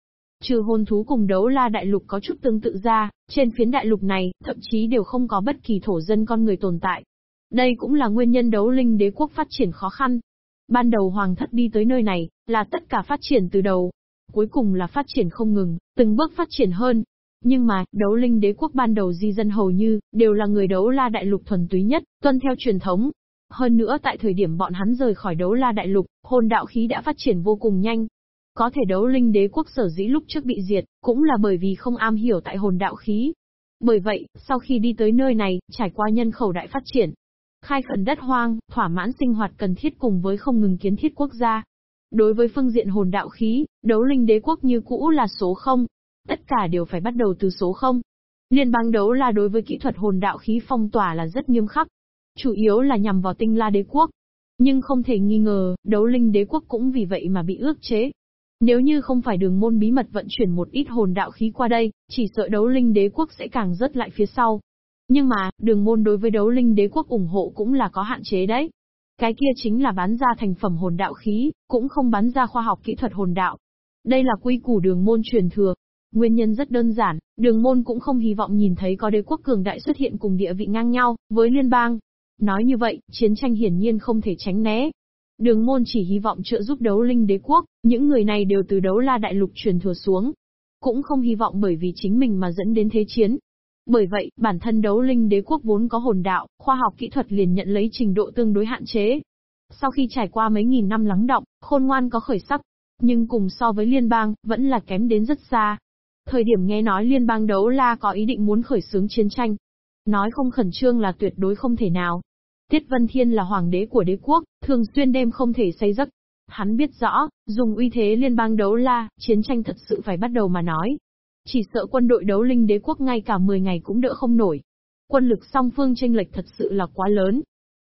Trừ hôn thú cùng đấu la đại lục có chút tương tự ra, trên phiến đại lục này, thậm chí đều không có bất kỳ thổ dân con người tồn tại. Đây cũng là nguyên nhân đấu linh đế quốc phát triển khó khăn. Ban đầu hoàng thất đi tới nơi này, là tất cả phát triển từ đầu. Cuối cùng là phát triển không ngừng, từng bước phát triển hơn, nhưng mà, đấu linh đế quốc ban đầu di dân hầu như, đều là người đấu la đại lục thuần túy nhất, tuân theo truyền thống. Hơn nữa tại thời điểm bọn hắn rời khỏi đấu la đại lục, hồn đạo khí đã phát triển vô cùng nhanh. Có thể đấu linh đế quốc sở dĩ lúc trước bị diệt, cũng là bởi vì không am hiểu tại hồn đạo khí. Bởi vậy, sau khi đi tới nơi này, trải qua nhân khẩu đại phát triển, khai khẩn đất hoang, thỏa mãn sinh hoạt cần thiết cùng với không ngừng kiến thiết quốc gia. Đối với phương diện hồn đạo khí, đấu linh đế quốc như cũ là số 0, Tất cả đều phải bắt đầu từ số 0. Liên bang đấu là đối với kỹ thuật hồn đạo khí phong tỏa là rất nghiêm khắc. Chủ yếu là nhằm vào tinh la đế quốc. Nhưng không thể nghi ngờ, đấu linh đế quốc cũng vì vậy mà bị ước chế. Nếu như không phải đường môn bí mật vận chuyển một ít hồn đạo khí qua đây, chỉ sợ đấu linh đế quốc sẽ càng rớt lại phía sau. Nhưng mà, đường môn đối với đấu linh đế quốc ủng hộ cũng là có hạn chế đấy. Cái kia chính là bán ra thành phẩm hồn đạo khí, cũng không bán ra khoa học kỹ thuật hồn đạo. Đây là quy củ đường môn truyền thừa. Nguyên nhân rất đơn giản, đường môn cũng không hy vọng nhìn thấy có đế quốc cường đại xuất hiện cùng địa vị ngang nhau, với liên bang. Nói như vậy, chiến tranh hiển nhiên không thể tránh né. Đường môn chỉ hy vọng trợ giúp đấu linh đế quốc, những người này đều từ đấu la đại lục truyền thừa xuống. Cũng không hy vọng bởi vì chính mình mà dẫn đến thế chiến, bởi vậy, bản thân đấu linh đế quốc vốn có hồn đạo, khoa học kỹ thuật liền nhận lấy trình độ tương đối hạn chế. Sau khi trải qua mấy nghìn năm lắng động, khôn ngoan có khởi sắc, nhưng cùng so với liên bang, vẫn là kém đến rất xa. Thời điểm nghe nói liên bang đấu la có ý định muốn khởi xướng chiến tranh. Nói không khẩn trương là tuyệt đối không thể nào. Tiết Vân Thiên là hoàng đế của đế quốc, thường xuyên đêm không thể say giấc. Hắn biết rõ, dùng uy thế liên bang đấu la, chiến tranh thật sự phải bắt đầu mà nói, chỉ sợ quân đội đấu linh đế quốc ngay cả 10 ngày cũng đỡ không nổi. Quân lực song phương tranh lệch thật sự là quá lớn.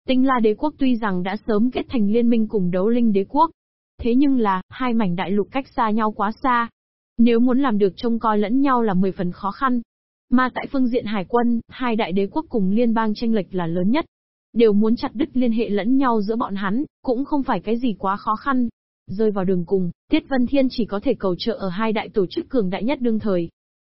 Tinh La đế quốc tuy rằng đã sớm kết thành liên minh cùng đấu linh đế quốc. Thế nhưng là, hai mảnh đại lục cách xa nhau quá xa. Nếu muốn làm được trông coi lẫn nhau là 10 phần khó khăn. Mà tại phương diện hải quân, hai đại đế quốc cùng liên bang tranh lệch là lớn nhất. Đều muốn chặt đứt liên hệ lẫn nhau giữa bọn hắn, cũng không phải cái gì quá khó khăn. Rơi vào đường cùng, Tiết Vân Thiên chỉ có thể cầu trợ ở hai đại tổ chức cường đại nhất đương thời.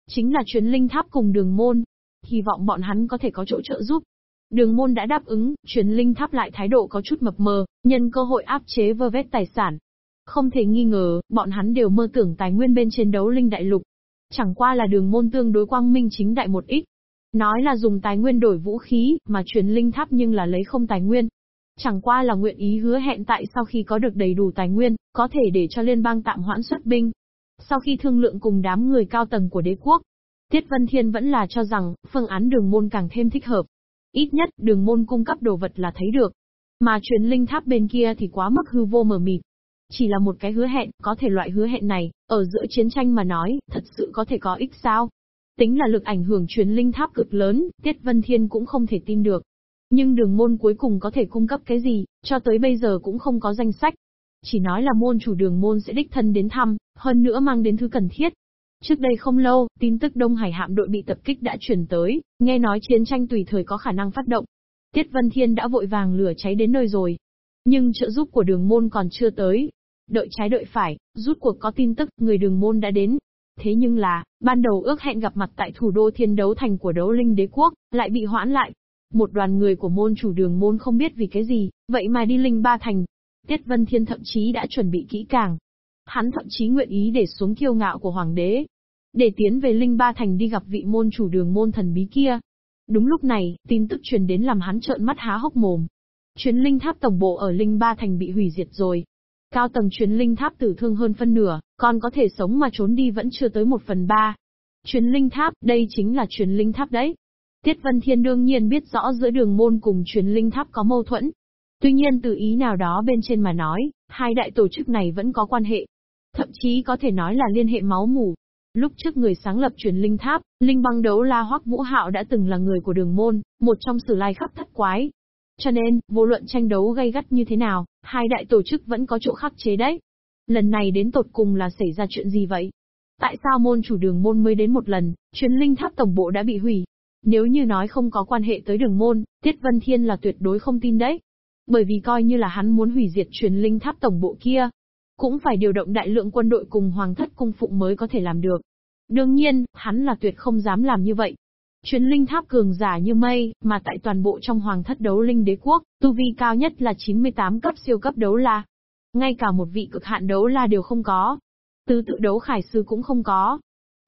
Chính là chuyến linh tháp cùng đường môn. Hy vọng bọn hắn có thể có chỗ trợ giúp. Đường môn đã đáp ứng, chuyến linh tháp lại thái độ có chút mập mờ, nhân cơ hội áp chế vơ vét tài sản. Không thể nghi ngờ, bọn hắn đều mơ tưởng tài nguyên bên trên đấu linh đại lục. Chẳng qua là đường môn tương đối quang minh chính đại một ít. Nói là dùng tài nguyên đổi vũ khí, mà truyền linh tháp nhưng là lấy không tài nguyên. Chẳng qua là nguyện ý hứa hẹn tại sau khi có được đầy đủ tài nguyên, có thể để cho liên bang tạm hoãn xuất binh. Sau khi thương lượng cùng đám người cao tầng của đế quốc, Tiết Vân Thiên vẫn là cho rằng, phương án đường môn càng thêm thích hợp. Ít nhất, đường môn cung cấp đồ vật là thấy được. Mà truyền linh tháp bên kia thì quá mức hư vô mờ mịt. Chỉ là một cái hứa hẹn, có thể loại hứa hẹn này, ở giữa chiến tranh mà nói, thật sự có thể có ích sao? Tính là lực ảnh hưởng truyền linh tháp cực lớn, Tiết Vân Thiên cũng không thể tin được. Nhưng đường môn cuối cùng có thể cung cấp cái gì, cho tới bây giờ cũng không có danh sách. Chỉ nói là môn chủ đường môn sẽ đích thân đến thăm, hơn nữa mang đến thứ cần thiết. Trước đây không lâu, tin tức Đông Hải hạm đội bị tập kích đã truyền tới, nghe nói chiến tranh tùy thời có khả năng phát động. Tiết Vân Thiên đã vội vàng lửa cháy đến nơi rồi. Nhưng trợ giúp của đường môn còn chưa tới. Đợi trái đợi phải, rút cuộc có tin tức, người đường môn đã đến. Thế nhưng là, ban đầu ước hẹn gặp mặt tại thủ đô thiên đấu thành của đấu linh đế quốc, lại bị hoãn lại, một đoàn người của môn chủ đường môn không biết vì cái gì, vậy mà đi linh ba thành. Tiết Vân Thiên thậm chí đã chuẩn bị kỹ càng. Hắn thậm chí nguyện ý để xuống kiêu ngạo của hoàng đế. Để tiến về linh ba thành đi gặp vị môn chủ đường môn thần bí kia. Đúng lúc này, tin tức truyền đến làm hắn trợn mắt há hốc mồm. Chuyến linh tháp tổng bộ ở linh ba thành bị hủy diệt rồi. Cao tầng truyền linh tháp tử thương hơn phân nửa, còn có thể sống mà trốn đi vẫn chưa tới một phần ba. Truyền linh tháp, đây chính là truyền linh tháp đấy. Tiết Vân Thiên đương nhiên biết rõ giữa đường môn cùng truyền linh tháp có mâu thuẫn. Tuy nhiên từ ý nào đó bên trên mà nói, hai đại tổ chức này vẫn có quan hệ. Thậm chí có thể nói là liên hệ máu mủ. Lúc trước người sáng lập truyền linh tháp, linh băng đấu la hoắc vũ hạo đã từng là người của đường môn, một trong sử lai khắp thất quái. Cho nên, vô luận tranh đấu gay gắt như thế nào, hai đại tổ chức vẫn có chỗ khắc chế đấy. Lần này đến tột cùng là xảy ra chuyện gì vậy? Tại sao môn chủ đường môn mới đến một lần, chuyến linh tháp tổng bộ đã bị hủy, nếu như nói không có quan hệ tới đường môn, Tiết Vân Thiên là tuyệt đối không tin đấy. Bởi vì coi như là hắn muốn hủy diệt truyền linh tháp tổng bộ kia, cũng phải điều động đại lượng quân đội cùng hoàng thất cung phụng mới có thể làm được. Đương nhiên, hắn là tuyệt không dám làm như vậy. Chuyến linh tháp cường giả như mây, mà tại toàn bộ trong hoàng thất đấu linh đế quốc, tu vi cao nhất là 98 cấp siêu cấp đấu la. Ngay cả một vị cực hạn đấu la đều không có. tứ tự đấu khải sư cũng không có.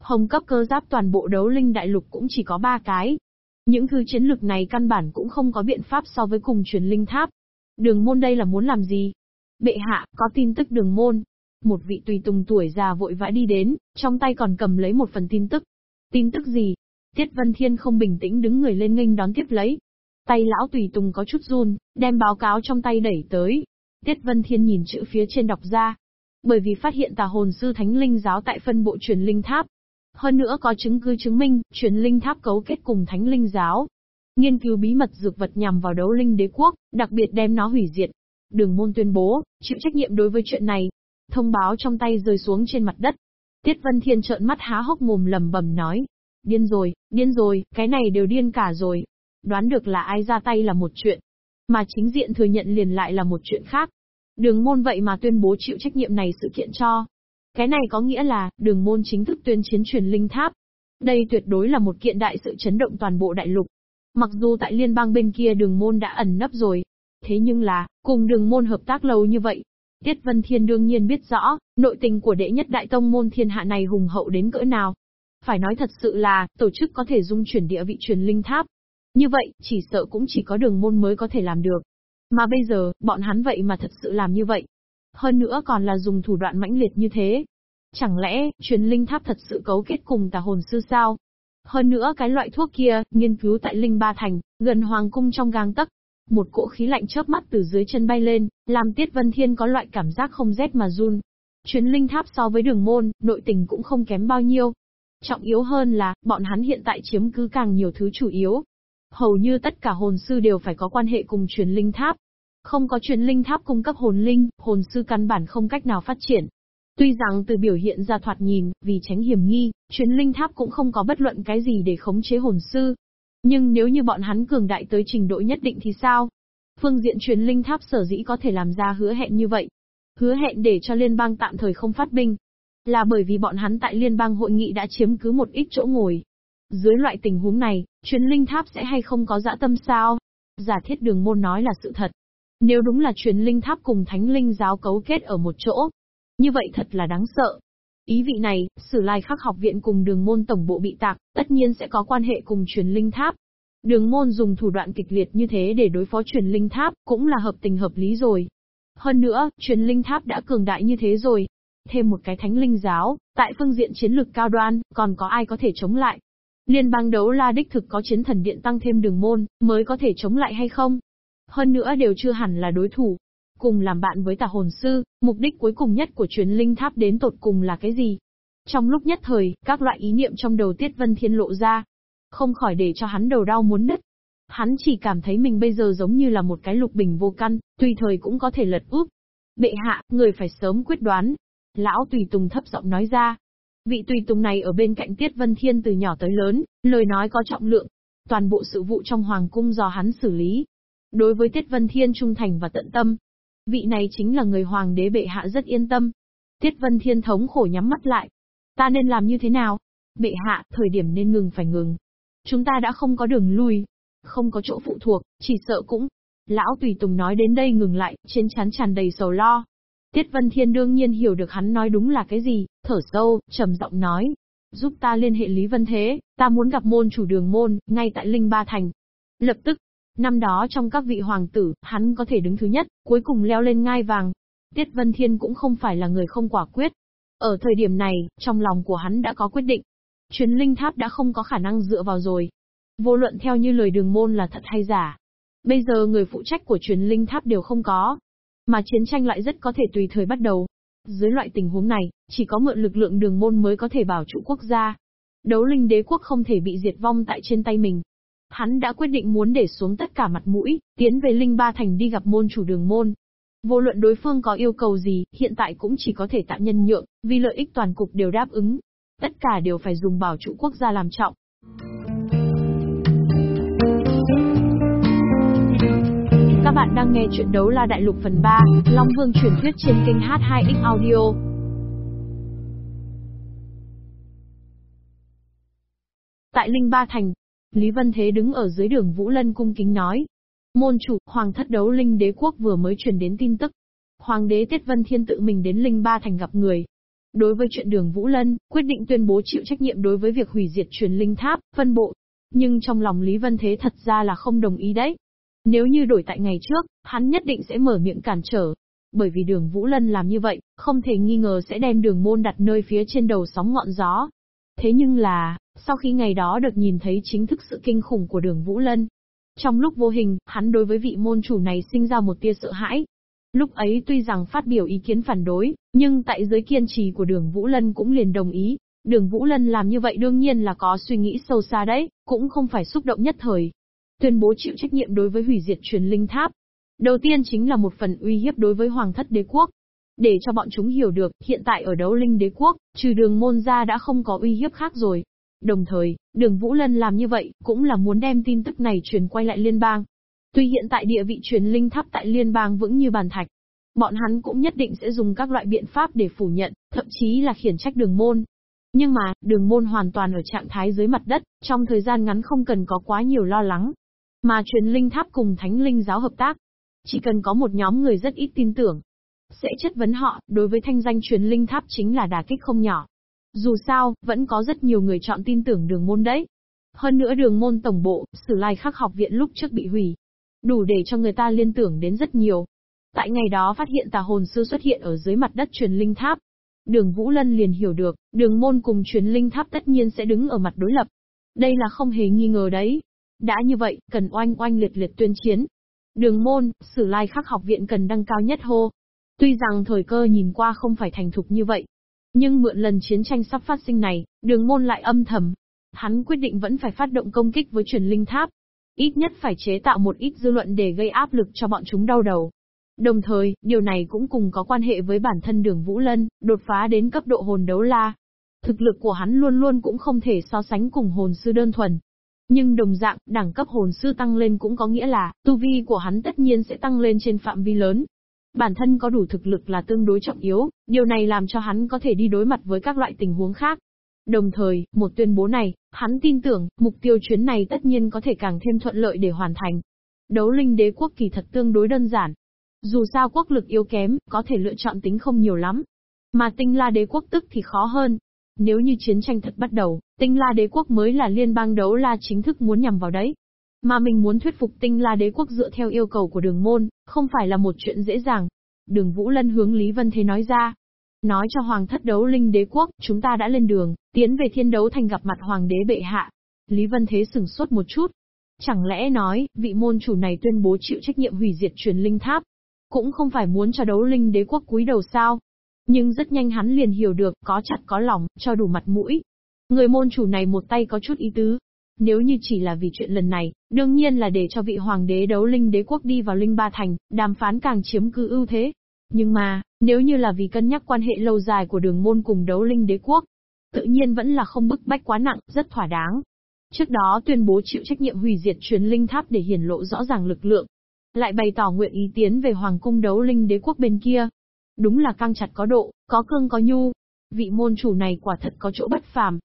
Hồng cấp cơ giáp toàn bộ đấu linh đại lục cũng chỉ có 3 cái. Những thứ chiến lược này căn bản cũng không có biện pháp so với cùng truyền linh tháp. Đường môn đây là muốn làm gì? Bệ hạ, có tin tức đường môn. Một vị tùy tùng tuổi già vội vã đi đến, trong tay còn cầm lấy một phần tin tức. Tin tức gì? Tiết Vân Thiên không bình tĩnh đứng người lên nghênh đón tiếp lấy. Tay lão tùy tùng có chút run, đem báo cáo trong tay đẩy tới. Tiết Vân Thiên nhìn chữ phía trên đọc ra. Bởi vì phát hiện tà hồn sư thánh linh giáo tại phân bộ truyền linh tháp, hơn nữa có chứng cứ chứng minh, truyền linh tháp cấu kết cùng thánh linh giáo. Nghiên cứu bí mật dược vật nhằm vào đấu linh đế quốc, đặc biệt đem nó hủy diệt. Đường môn tuyên bố, chịu trách nhiệm đối với chuyện này. Thông báo trong tay rơi xuống trên mặt đất. Tiết Vân Thiên trợn mắt há hốc mồm lầm bầm nói. Điên rồi, điên rồi, cái này đều điên cả rồi. Đoán được là ai ra tay là một chuyện. Mà chính diện thừa nhận liền lại là một chuyện khác. Đường môn vậy mà tuyên bố chịu trách nhiệm này sự kiện cho. Cái này có nghĩa là, đường môn chính thức tuyên chiến truyền linh tháp. Đây tuyệt đối là một kiện đại sự chấn động toàn bộ đại lục. Mặc dù tại liên bang bên kia đường môn đã ẩn nấp rồi. Thế nhưng là, cùng đường môn hợp tác lâu như vậy. Tiết Vân Thiên đương nhiên biết rõ, nội tình của đệ nhất đại tông môn thiên hạ này hùng hậu đến cỡ nào. Phải nói thật sự là, tổ chức có thể dung chuyển địa vị truyền linh tháp. Như vậy, chỉ sợ cũng chỉ có đường môn mới có thể làm được. Mà bây giờ, bọn hắn vậy mà thật sự làm như vậy. Hơn nữa còn là dùng thủ đoạn mãnh liệt như thế. Chẳng lẽ, truyền linh tháp thật sự cấu kết cùng tà hồn sư sao? Hơn nữa cái loại thuốc kia, nghiên cứu tại Linh Ba Thành, gần Hoàng Cung trong gang tấc. Một cỗ khí lạnh chớp mắt từ dưới chân bay lên, làm Tiết Vân Thiên có loại cảm giác không rét mà run. Chuyến linh tháp so với đường môn, nội tình cũng không kém bao nhiêu. Trọng yếu hơn là, bọn hắn hiện tại chiếm cứ càng nhiều thứ chủ yếu. Hầu như tất cả hồn sư đều phải có quan hệ cùng truyền linh tháp. Không có truyền linh tháp cung cấp hồn linh, hồn sư căn bản không cách nào phát triển. Tuy rằng từ biểu hiện ra thoạt nhìn, vì tránh hiểm nghi, truyền linh tháp cũng không có bất luận cái gì để khống chế hồn sư. Nhưng nếu như bọn hắn cường đại tới trình độ nhất định thì sao? Phương diện truyền linh tháp sở dĩ có thể làm ra hứa hẹn như vậy. Hứa hẹn để cho liên bang tạm thời không phát binh. Là bởi vì bọn hắn tại liên bang hội nghị đã chiếm cứ một ít chỗ ngồi. Dưới loại tình huống này, truyền linh tháp sẽ hay không có dã tâm sao? Giả thiết đường môn nói là sự thật. Nếu đúng là truyền linh tháp cùng thánh linh giáo cấu kết ở một chỗ, như vậy thật là đáng sợ. Ý vị này, Sử Lai Khắc học viện cùng đường môn tổng bộ bị tạc, tất nhiên sẽ có quan hệ cùng truyền linh tháp. Đường môn dùng thủ đoạn kịch liệt như thế để đối phó truyền linh tháp, cũng là hợp tình hợp lý rồi. Hơn nữa, truyền linh tháp đã cường đại như thế rồi. Thêm một cái thánh linh giáo, tại phương diện chiến lược cao đoan, còn có ai có thể chống lại? Liên bang đấu la đích thực có chiến thần điện tăng thêm đường môn, mới có thể chống lại hay không? Hơn nữa đều chưa hẳn là đối thủ, Cùng làm bạn với tà hồn sư, mục đích cuối cùng nhất của chuyến linh tháp đến tột cùng là cái gì? Trong lúc nhất thời, các loại ý niệm trong đầu Tiết Vân Thiên lộ ra. Không khỏi để cho hắn đầu đau muốn nứt. Hắn chỉ cảm thấy mình bây giờ giống như là một cái lục bình vô căn, tùy thời cũng có thể lật úp. Bệ hạ, người phải sớm quyết đoán. Lão Tùy Tùng thấp giọng nói ra. Vị Tùy Tùng này ở bên cạnh Tiết Vân Thiên từ nhỏ tới lớn, lời nói có trọng lượng. Toàn bộ sự vụ trong Hoàng Cung do hắn xử lý. Đối với Tiết Vân Thiên trung thành và tận tâm, Vị này chính là người hoàng đế bệ hạ rất yên tâm. Tiết Vân Thiên thống khổ nhắm mắt lại. Ta nên làm như thế nào? Bệ hạ, thời điểm nên ngừng phải ngừng. Chúng ta đã không có đường lui, không có chỗ phụ thuộc, chỉ sợ cũng. Lão Tùy Tùng nói đến đây ngừng lại, trên chán tràn đầy sầu lo. Tiết Vân Thiên đương nhiên hiểu được hắn nói đúng là cái gì, thở sâu, trầm giọng nói. Giúp ta liên hệ Lý Vân Thế, ta muốn gặp môn chủ đường môn, ngay tại Linh Ba Thành. Lập tức, Năm đó trong các vị hoàng tử, hắn có thể đứng thứ nhất, cuối cùng leo lên ngai vàng. Tiết Vân Thiên cũng không phải là người không quả quyết. Ở thời điểm này, trong lòng của hắn đã có quyết định. Chuyến linh tháp đã không có khả năng dựa vào rồi. Vô luận theo như lời đường môn là thật hay giả. Bây giờ người phụ trách của chuyến linh tháp đều không có. Mà chiến tranh lại rất có thể tùy thời bắt đầu. Dưới loại tình huống này, chỉ có mượn lực lượng đường môn mới có thể bảo trụ quốc gia. Đấu linh đế quốc không thể bị diệt vong tại trên tay mình. Hắn đã quyết định muốn để xuống tất cả mặt mũi, tiến về Linh Ba Thành đi gặp môn chủ đường môn. Vô luận đối phương có yêu cầu gì, hiện tại cũng chỉ có thể tạm nhân nhượng, vì lợi ích toàn cục đều đáp ứng. Tất cả đều phải dùng bảo trụ quốc gia làm trọng. Bạn đang nghe chuyện đấu la đại lục phần 3, Long Vương truyền thuyết trên kênh H2X Audio. Tại Linh Ba Thành, Lý Vân Thế đứng ở dưới đường Vũ Lân cung kính nói. Môn chủ, Hoàng thất đấu linh đế quốc vừa mới truyền đến tin tức. Hoàng đế Tiết Vân Thiên tự mình đến Linh Ba Thành gặp người. Đối với chuyện đường Vũ Lân, quyết định tuyên bố chịu trách nhiệm đối với việc hủy diệt truyền linh tháp, phân bộ. Nhưng trong lòng Lý Vân Thế thật ra là không đồng ý đấy. Nếu như đổi tại ngày trước, hắn nhất định sẽ mở miệng cản trở. Bởi vì đường Vũ Lân làm như vậy, không thể nghi ngờ sẽ đem đường môn đặt nơi phía trên đầu sóng ngọn gió. Thế nhưng là, sau khi ngày đó được nhìn thấy chính thức sự kinh khủng của đường Vũ Lân, trong lúc vô hình, hắn đối với vị môn chủ này sinh ra một tia sợ hãi. Lúc ấy tuy rằng phát biểu ý kiến phản đối, nhưng tại dưới kiên trì của đường Vũ Lân cũng liền đồng ý. Đường Vũ Lân làm như vậy đương nhiên là có suy nghĩ sâu xa đấy, cũng không phải xúc động nhất thời. Tuyên bố chịu trách nhiệm đối với hủy diệt truyền linh tháp. Đầu tiên chính là một phần uy hiếp đối với Hoàng thất đế quốc. Để cho bọn chúng hiểu được, hiện tại ở đấu linh đế quốc, trừ đường môn ra đã không có uy hiếp khác rồi. Đồng thời, đường Vũ Lân làm như vậy, cũng là muốn đem tin tức này truyền quay lại liên bang. Tuy hiện tại địa vị truyền linh tháp tại liên bang vững như bàn thạch, bọn hắn cũng nhất định sẽ dùng các loại biện pháp để phủ nhận, thậm chí là khiển trách đường môn. Nhưng mà, đường môn hoàn toàn ở trạng thái dưới mặt đất, trong thời gian ngắn không cần có quá nhiều lo lắng. Mà truyền linh tháp cùng thánh linh giáo hợp tác. Chỉ cần có một nhóm người rất ít tin tưởng, sẽ chất vấn họ, đối với thanh danh truyền linh tháp chính là đả kích không nhỏ. Dù sao, vẫn có rất nhiều người chọn tin tưởng đường môn đấy. Hơn nữa đường môn tổng bộ, sử lai khắc học viện lúc trước bị hủy. Đủ để cho người ta liên tưởng đến rất nhiều. Tại ngày đó phát hiện tà hồn sư xuất hiện ở dưới mặt đất truyền linh tháp. Đường Vũ Lân liền hiểu được, đường môn cùng truyền linh tháp tất nhiên sẽ đứng ở mặt đối lập. Đây là không hề nghi ngờ đấy. Đã như vậy, cần oanh oanh liệt liệt tuyên chiến. Đường môn, sử lai khắc học viện cần đăng cao nhất hô. Tuy rằng thời cơ nhìn qua không phải thành thục như vậy, nhưng mượn lần chiến tranh sắp phát sinh này, đường môn lại âm thầm. Hắn quyết định vẫn phải phát động công kích với truyền linh tháp. Ít nhất phải chế tạo một ít dư luận để gây áp lực cho bọn chúng đau đầu. Đồng thời, điều này cũng cùng có quan hệ với bản thân đường Vũ Lân, đột phá đến cấp độ hồn đấu la. Thực lực của hắn luôn luôn cũng không thể so sánh cùng hồn sư đơn thuần. Nhưng đồng dạng, đẳng cấp hồn sư tăng lên cũng có nghĩa là, tu vi của hắn tất nhiên sẽ tăng lên trên phạm vi lớn. Bản thân có đủ thực lực là tương đối trọng yếu, điều này làm cho hắn có thể đi đối mặt với các loại tình huống khác. Đồng thời, một tuyên bố này, hắn tin tưởng, mục tiêu chuyến này tất nhiên có thể càng thêm thuận lợi để hoàn thành. Đấu linh đế quốc kỳ thật tương đối đơn giản. Dù sao quốc lực yếu kém, có thể lựa chọn tính không nhiều lắm. Mà tinh la đế quốc tức thì khó hơn. Nếu như chiến tranh thật bắt đầu, tinh la đế quốc mới là liên bang đấu la chính thức muốn nhằm vào đấy. Mà mình muốn thuyết phục tinh la đế quốc dựa theo yêu cầu của đường môn, không phải là một chuyện dễ dàng. Đường Vũ Lân hướng Lý Vân Thế nói ra. Nói cho Hoàng thất đấu linh đế quốc, chúng ta đã lên đường, tiến về thiên đấu thành gặp mặt Hoàng đế bệ hạ. Lý Vân Thế sừng sốt một chút. Chẳng lẽ nói, vị môn chủ này tuyên bố chịu trách nhiệm hủy diệt truyền linh tháp? Cũng không phải muốn cho đấu linh đế quốc cúi đầu sao? Nhưng rất nhanh hắn liền hiểu được, có chặt có lòng, cho đủ mặt mũi. Người môn chủ này một tay có chút ý tứ, nếu như chỉ là vì chuyện lần này, đương nhiên là để cho vị hoàng đế đấu linh đế quốc đi vào linh ba thành, đàm phán càng chiếm cứ ưu thế. Nhưng mà, nếu như là vì cân nhắc quan hệ lâu dài của đường môn cùng đấu linh đế quốc, tự nhiên vẫn là không bức bách quá nặng, rất thỏa đáng. Trước đó tuyên bố chịu trách nhiệm hủy diệt truyền linh tháp để hiển lộ rõ ràng lực lượng. Lại bày tỏ nguyện ý tiến về hoàng cung đấu linh đế quốc bên kia. Đúng là căng chặt có độ, có cương có nhu. Vị môn chủ này quả thật có chỗ bất phàm.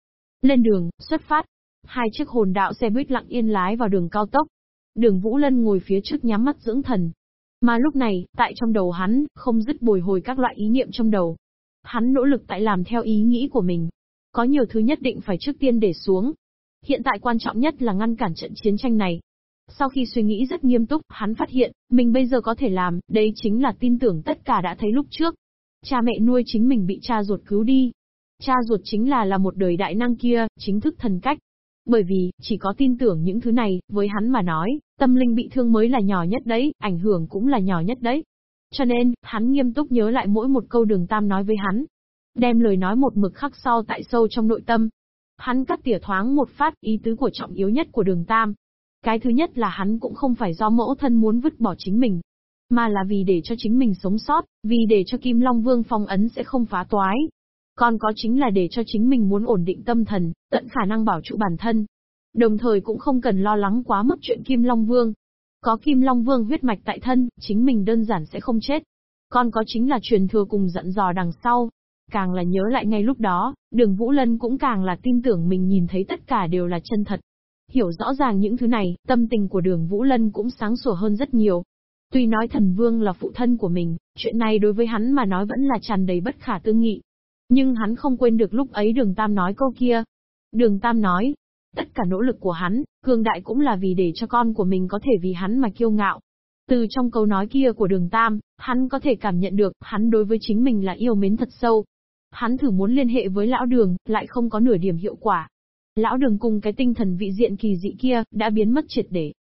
Lên đường, xuất phát. Hai chiếc hồn đạo xe buýt lặng yên lái vào đường cao tốc. Đường Vũ Lân ngồi phía trước nhắm mắt dưỡng thần. Mà lúc này, tại trong đầu hắn, không dứt bồi hồi các loại ý niệm trong đầu. Hắn nỗ lực tại làm theo ý nghĩ của mình. Có nhiều thứ nhất định phải trước tiên để xuống. Hiện tại quan trọng nhất là ngăn cản trận chiến tranh này. Sau khi suy nghĩ rất nghiêm túc, hắn phát hiện, mình bây giờ có thể làm, đấy chính là tin tưởng tất cả đã thấy lúc trước. Cha mẹ nuôi chính mình bị cha ruột cứu đi. Cha ruột chính là là một đời đại năng kia, chính thức thần cách. Bởi vì, chỉ có tin tưởng những thứ này, với hắn mà nói, tâm linh bị thương mới là nhỏ nhất đấy, ảnh hưởng cũng là nhỏ nhất đấy. Cho nên, hắn nghiêm túc nhớ lại mỗi một câu đường Tam nói với hắn. Đem lời nói một mực khắc sau tại sâu trong nội tâm. Hắn cắt tỉa thoáng một phát ý tứ của trọng yếu nhất của đường Tam. Cái thứ nhất là hắn cũng không phải do mẫu thân muốn vứt bỏ chính mình, mà là vì để cho chính mình sống sót, vì để cho Kim Long Vương phong ấn sẽ không phá toái, còn có chính là để cho chính mình muốn ổn định tâm thần, tận khả năng bảo trụ bản thân. Đồng thời cũng không cần lo lắng quá mức chuyện Kim Long Vương. Có Kim Long Vương huyết mạch tại thân, chính mình đơn giản sẽ không chết. Còn có chính là truyền thừa cùng dặn dò đằng sau. Càng là nhớ lại ngay lúc đó, đường Vũ Lân cũng càng là tin tưởng mình nhìn thấy tất cả đều là chân thật. Hiểu rõ ràng những thứ này, tâm tình của đường Vũ Lân cũng sáng sủa hơn rất nhiều. Tuy nói thần vương là phụ thân của mình, chuyện này đối với hắn mà nói vẫn là tràn đầy bất khả tư nghị. Nhưng hắn không quên được lúc ấy đường Tam nói câu kia. Đường Tam nói, tất cả nỗ lực của hắn, cường đại cũng là vì để cho con của mình có thể vì hắn mà kiêu ngạo. Từ trong câu nói kia của đường Tam, hắn có thể cảm nhận được, hắn đối với chính mình là yêu mến thật sâu. Hắn thử muốn liên hệ với lão đường, lại không có nửa điểm hiệu quả. Lão đường cùng cái tinh thần vị diện kỳ dị kia, đã biến mất triệt để.